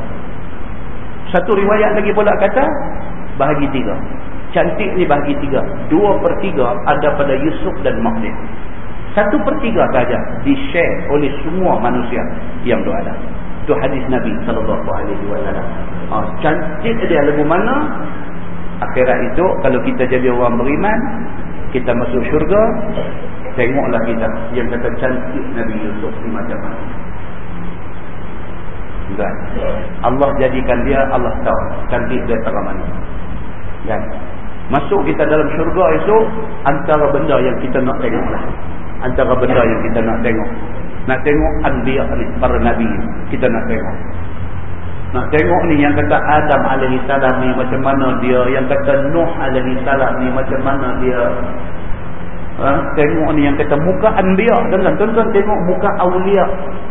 Satu riwayat lagi pula kata, bahagi tiga. Cantik ni bahagi tiga. Dua per tiga ada pada Yusuf dan Mahdi. Satu per tiga saja di-share oleh semua manusia yang ada. Itu hadis Nabi SAW. Ha, cantik dia lagu mana? Akhirat itu, kalau kita jadi orang beriman, kita masuk syurga, tengoklah kita yang kata cantik Nabi Yusuf ni macam mana. Kan? Allah jadikan dia Allah tahu cantik dia tak mana. Kan? Masuk kita dalam syurga itu antara benda yang kita nak tengoklah. Antara benda yang kita nak tengok. Nak tengok anbiya ni para nabi. Kita nak tengok. Nak tengok ni yang kata Adam alaihi salam ni macam mana dia, yang kata Nuh alaihi salam ni macam mana dia. Ha? tengok ni yang kata muka anbiya. Dengan tuan-tuan tengok muka awliya.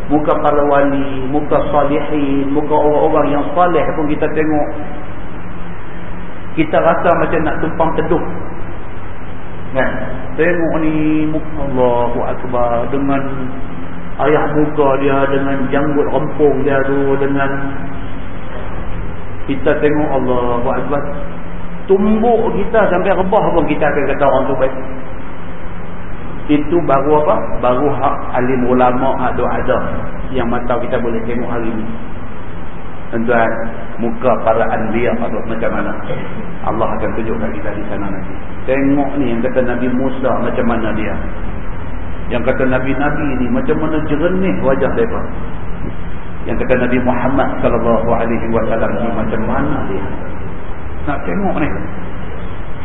Muka para wali muka salihin muka orang-orang yang salih pun kita tengok. Kita rasa macam nak tumpang teduh. Kan? Tengok ni muka Allahu Akbar dengan ayah muka dia dengan janggut rempung dia tu dengan kita tengok Allahu Akbar tumbuk kita sampai rebah pun kita akan kata orang tu baik itu baru apa? Baru hak alim ulama ada-ada yang mata kita boleh tengok hari ini. Tuan-tuan, muka para anbiya atau macam mana? Allah akan tunjukkan kita di sana nanti. Tengok ni yang kata Nabi Musa macam mana dia. Yang kata Nabi-Nabi ni macam mana jernih wajah mereka. Yang kata Nabi Muhammad sallallahu alaihi wasallam ni macam mana dia. Nak tengok ni.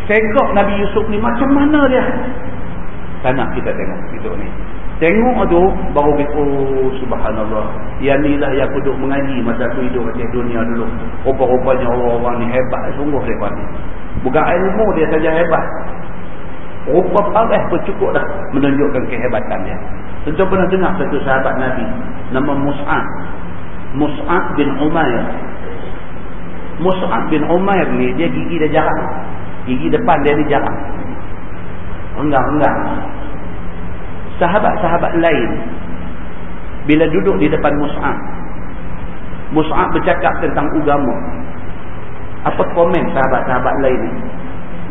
Tengok Nabi Yusuf ni macam mana dia. Tak nak kita tengok hidup ni. Tengok tu baru kita oh subhanallah. Yang ni lah yang aku mengaji masa aku hidup di dunia dulu. Rupa-rupanya orang-orang ni hebat sungguh mereka ni. Bukan ilmu dia saja hebat. Rupa parah pun cukup dah menunjukkan kehebatan dia. Tentu pernah dengar satu sahabat Nabi. Nama Mus'ab. Mus'ab bin Umair. Mus'ab bin Umair ni dia gigi dia jarang. Gigi depan dia ni jarang. Enggak-enggak sahabat-sahabat lain bila duduk di depan Mus'ab Mus'ab bercakap tentang agama apa komen sahabat-sahabat lain ni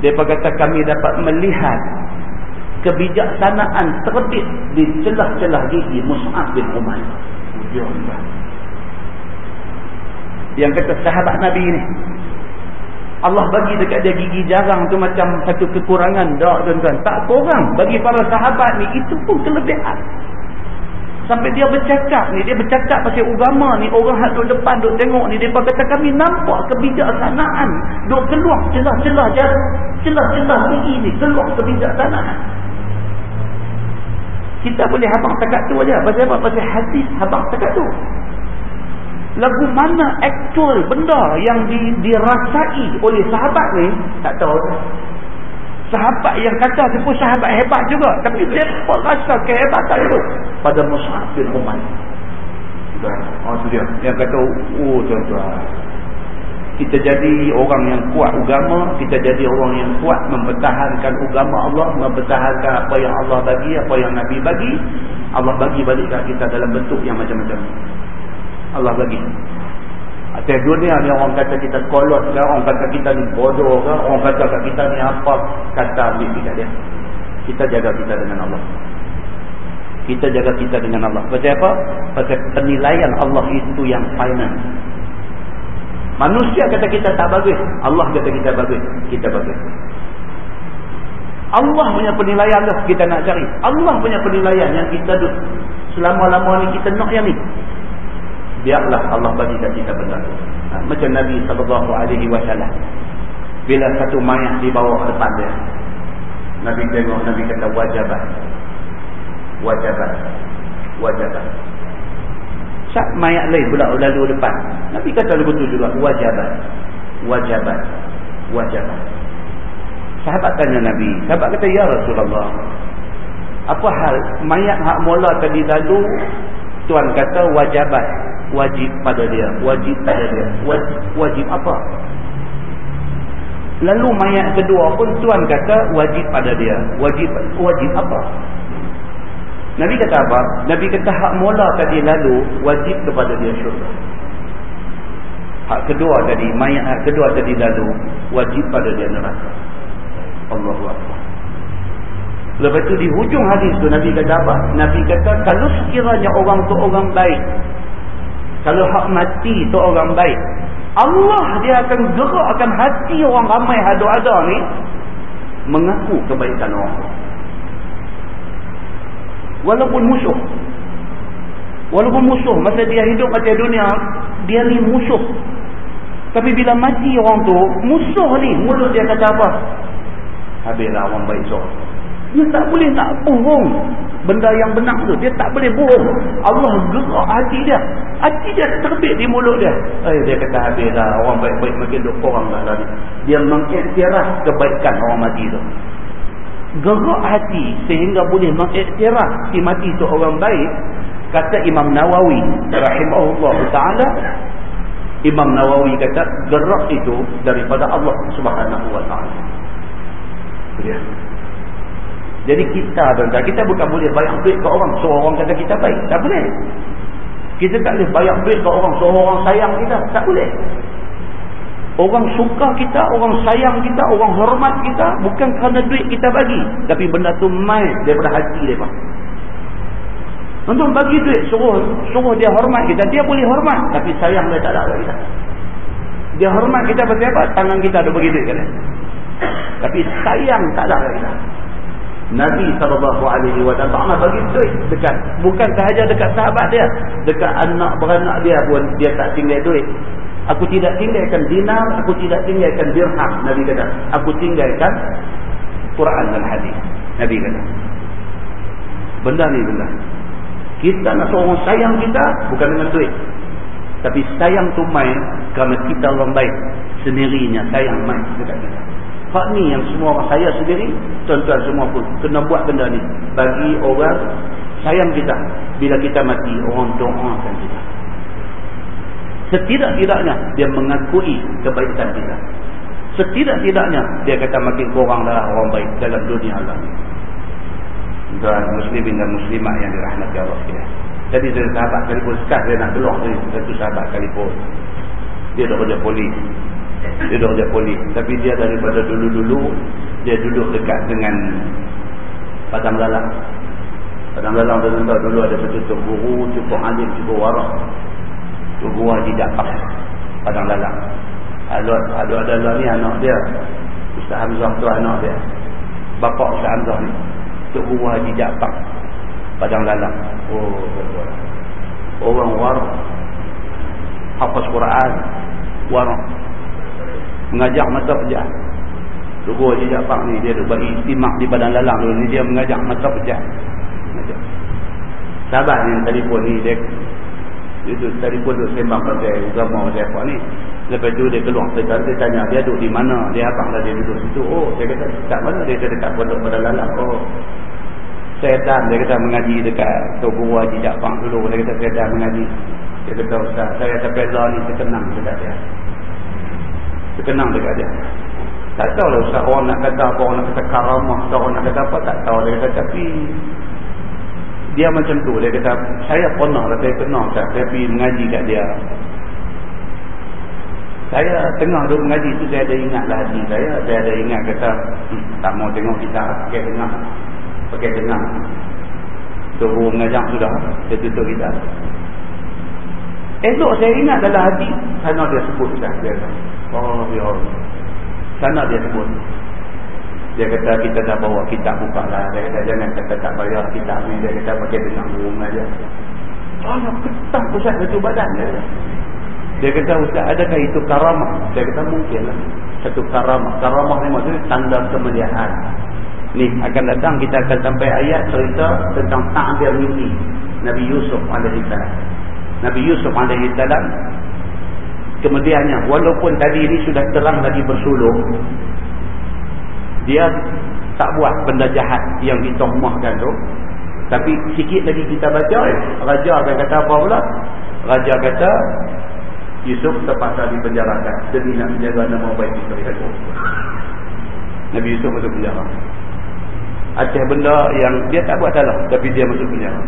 dia berkata kami dapat melihat kebijaksanaan terbit di celah-celah gigi Mus'ab bin Umar yang kata sahabat Nabi ni Allah bagi dekat dia gigi jarang tu macam satu kekurangan. Tak tuan-tuan. Tak kurang bagi para sahabat ni itu pun kelebihan sampai dia bercakap ni dia bercakap pasal agama ni orang hak duduk depan duduk tengok ni dia kata kami nampak kebijaksanaan. Duduk keluar celah-celah celah-celah gigi ni keluar kebijaksanaan. Kita boleh habang takat tu aja. Pasal apa? Pasal hadis habang takat tu. Lagu mana aktual benda yang di, dirasai oleh sahabat ni? Tak tahu sahabat yang kata tu pun sahabat hebat juga. Tapi mereka rasa kehebatan itu. Pada Mus'ab bin Umar oh tu dia. Yang kata oh tuan-tuan. Kita jadi orang yang kuat agama kita jadi orang yang kuat mempertahankan agama Allah mempertahankan apa yang Allah bagi apa yang Nabi bagi. Allah bagi balik kita dalam bentuk yang macam-macam. Allah bagi atas dunia ni orang kata kita kolot ke orang kata kita ni bodoh ke? Orang kata kat kita ni apa? Kata ambil dekat dia. Kita jaga kita dengan Allah. Kita jaga kita dengan Allah. Pasal apa? pasal penilaian Allah itu yang final. Manusia kata kita tak bagus Allah kata kita bagus kita bagus. Allah punya penilaian lah kita nak cari. Allah punya penilaian yang kita selama-lama ni kita nak yang ni biarlah Allah bagi kat kita benda ha, macam Nabi SAW bila satu mayat dibawa ke depan dia Nabi tengok Nabi kata wajabat. Wajabat. Wajabat. Saat mayat lain pula lalu depan. Nabi kata betul juga wajabat. Wajabat. Wajabat. Sahabat tanya Nabi sahabat kata ya Rasulullah apa hal mayat hak mula tadi lalu? Tuan kata wajabat wajib pada dia wajib pada dia wajib, wajib apa lalu mayat kedua pun tuan kata wajib pada dia wajib wajib apa Nabi kata apa? Nabi kata hak mula tadi lalu wajib kepada dia syurga. Hak kedua tadi, mayat hak kedua tadi lalu wajib pada dia neraka. Allahu Akbar. Lepas tu di hujung hadis tu Nabi kata apa? Nabi kata kalau sekiranya orang tu orang baik. Kalau hak mati tu orang baik. Allah dia akan gerakkan hati orang ramai ada-ada ni mengaku kebaikan orang. Walaupun musuh. Walaupun musuh masa dia hidup mati dunia, dia ni musuh. Tapi bila mati orang tu, musuh ni mulut dia kata apa? Habislah orang baik so. Dia tak boleh nak bohong benda yang benar tu. Dia tak boleh bohong. Allah gerak hati dia. Hati dia terbit di mulut dia. Eh, dia kata habislah orang baik-baik makin duk korang lah tadi. Dia mengiktiraf kebaikan orang mati tu. Gerak hati sehingga boleh mengiktiraf si mati tu orang baik. Kata Imam Nawawi rahimahullah ta'ala. Imam Nawawi kata gerak itu daripada Allah subhanahu wa ta'ala. Ya. Jadi kita tuan-tuan, kita bukan boleh bayar duit ke orang suruh orang kata kita baik. Tak boleh. Kita tak boleh bayar duit ke orang suruh orang sayang kita. Tak boleh. Orang suka kita, orang sayang kita, orang hormat kita bukan kerana duit kita bagi. Tapi benda tu main daripada hati mereka. Untuk bagi duit suruh suruh dia hormat kita, dia boleh hormat. Tapi sayang dia tak ada kita. Dia hormat kita pasal apa? Tangan kita ada bagi duit kan? Tapi sayang tak ada kita. Nabi SAW tak pernah bagi duit dekat bukan sahaja dekat sahabat dia dekat anak beranak dia pun dia tak tinggal duit. Aku tidak tinggalkan dinar aku tidak tinggalkan dirham Nabi kata. Aku tinggalkan Quran dan hadis Nabi kata. Benda ni benda. Kita nak seorang sayang kita bukan dengan duit. Tapi sayang tu main kerana kita orang baik. Sendirinya sayang main dekat kita Hak ni yang semua orang saya sendiri, tuan-tuan semua pun kena buat benda ni. Bagi orang sayang kita. Bila kita mati, orang doakan kita. Setidak-tidaknya, dia mengakui kebaikan kita. Setidak-tidaknya, dia kata makin kurang adalah orang baik dalam dunia Allah. Dan muslimin dan muslimah yang dirahmati Allah sekalian. Jadi saya sahabat kalipun sekat dia nak keluar dari satu sahabat kalipun. Dia dah kerja polis dia kerja polis. Tapi dia daripada dulu-dulu dia duduk dekat dengan padang lalang. Padang lalang tu tahu dulu ada satu tuk guru cukup alim cukup warak. Tuk guru Haji Jaafar padang lalang. Ada ada ada ni anak dia. Ustaz Hamzah tu anak dia. Bapa Ustaz Hamzah ni. Tuk guru Haji Jaafar padang lalang. Oh orang warak. Hafaz Quran warak mengajak mata pejah. Tunggu Haji Jaafar ni dia bagi istimak di badan lalang dulu ni dia mengajak mata mengajak. sahabat ni telefon ni dia dia tu telefon tu sembang pasal agama pasal apa ni. Lepas tu dia keluar dia, dia tanya dia duduk di mana? Dia abang dah dia duduk situ. Oh dia kata dekat mana? Dia dekat pondok badan lalang. Oh saya dan dia kata mengaji dekat Tugu Haji Jaafar dulu. Dia kata saya dah mengaji. Dia kata Ustaz saya sampai ni terkenang dekat dia terkenang dekat dia. Tak tahu lah Ustaz orang nak kata apa orang nak kata karamah orang nak kata apa tak tahu. Dia kata tapi dia macam tu dia kata saya pernah lah saya kenal saya pergi mengaji kat dia. Saya tengah duduk mengaji tu saya ada ingat lah hati saya. Saya ada ingat kata hmm, tak mau tengok kita pakai tengah. Pakai tengah. Suruh mengajak sudah saya tutup kita. Esok saya ingat dalam hati sana dia sebut Ustaz dia Allah. Sana dia sebut. Dia kata kita dah bawa kitab buka lah. Dia kata jangan kata tak bayar kitab ni. Dia kata pakai dengan rumah aja. Oh ya ketak Ustaz itu badan dia. Dia kata Ustaz adakah itu karamah? Dia kata mungkin lah. Satu karamah. Karamah ni maksudnya tanda kemuliaan. Ni akan datang kita akan sampai ayat cerita tentang ta'bir mimpi. Nabi Yusuf alaihissalam. Nabi Yusuf alaihissalam kemudiannya walaupun tadi ini sudah terang lagi bersuluh dia tak buat benda jahat yang ditohmahkan tu. Tapi sikit lagi kita baca eh, raja akan kata apa pula? Raja kata Yusuf terpaksa dipenjarakan. Demi nak menjaga nama baik isteri aku Nabi Yusuf masuk penjara. Atas benda yang dia tak buat salah tapi dia masuk penjara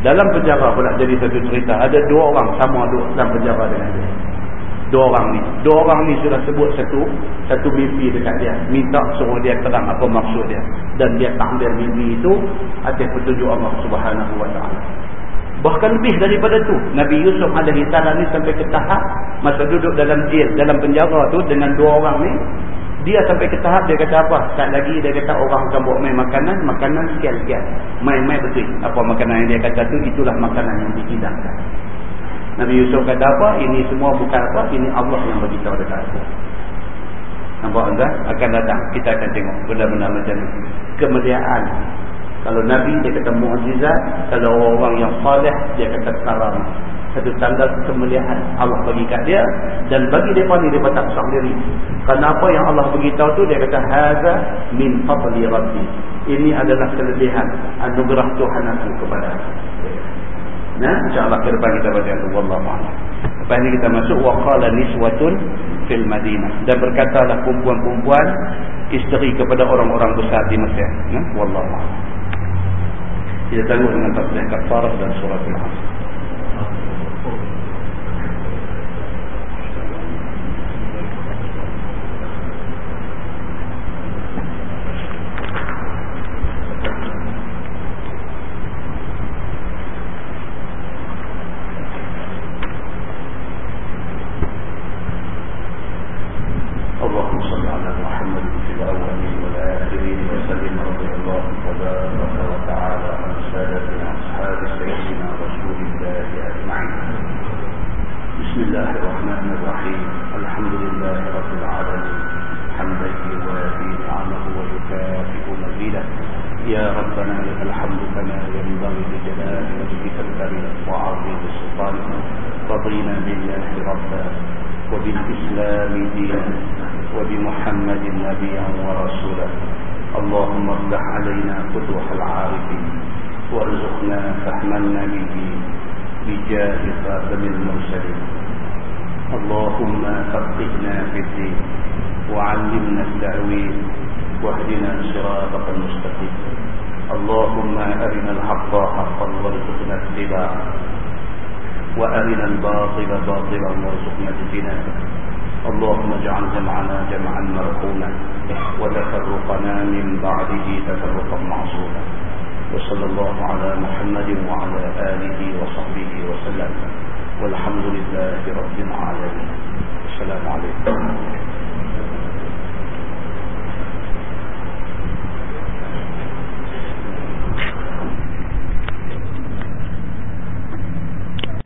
dalam penjara pula jadi satu cerita. Ada dua orang sama duduk dalam penjara dengan dia. Dua orang ni. Dua orang ni sudah sebut satu satu mimpi dekat dia. Minta suruh dia terang apa maksud dia. Dan dia tampil mimpi itu atas petunjuk Allah subhanahu wa ta'ala. Bahkan lebih daripada tu Nabi Yusuf alaihi salam ni sampai ke tahap masa duduk dalam jail dalam penjara tu dengan dua orang ni dia sampai ke tahap dia kata apa tak lagi dia kata orang akan buat main makanan makanan sekian-sekian main-main betul apa makanan yang dia kata tu itulah makanan yang dihidangkan Nabi Yusuf kata apa? Ini semua bukan apa? Ini Allah yang beritahu dekat aku. Nampak anda? Akan datang. Kita akan tengok benda-benda macam ni. Kemuliaan. Kalau Nabi dia kata mu'jizat. Kalau orang-orang yang salih dia kata karam. Satu tanda kemuliaan Allah bagi kat dia. Dan bagi mereka ni dia tak besar diri. Kenapa yang Allah beritahu tu dia kata Haza min fadli rabbi. Ini adalah kelebihan anugerah Tuhan aku kepada aku. Nah, insya-Allah kita baca itu wallahu a'lam. Lepas ni kita masuk waqala niswatun fil Madinah dan berkatalah perempuan-perempuan isteri kepada orang-orang besar di Mesir. Nah, wallahu a'lam. Kita tengok dengan tafsir kafarah dan surah Al-Asr.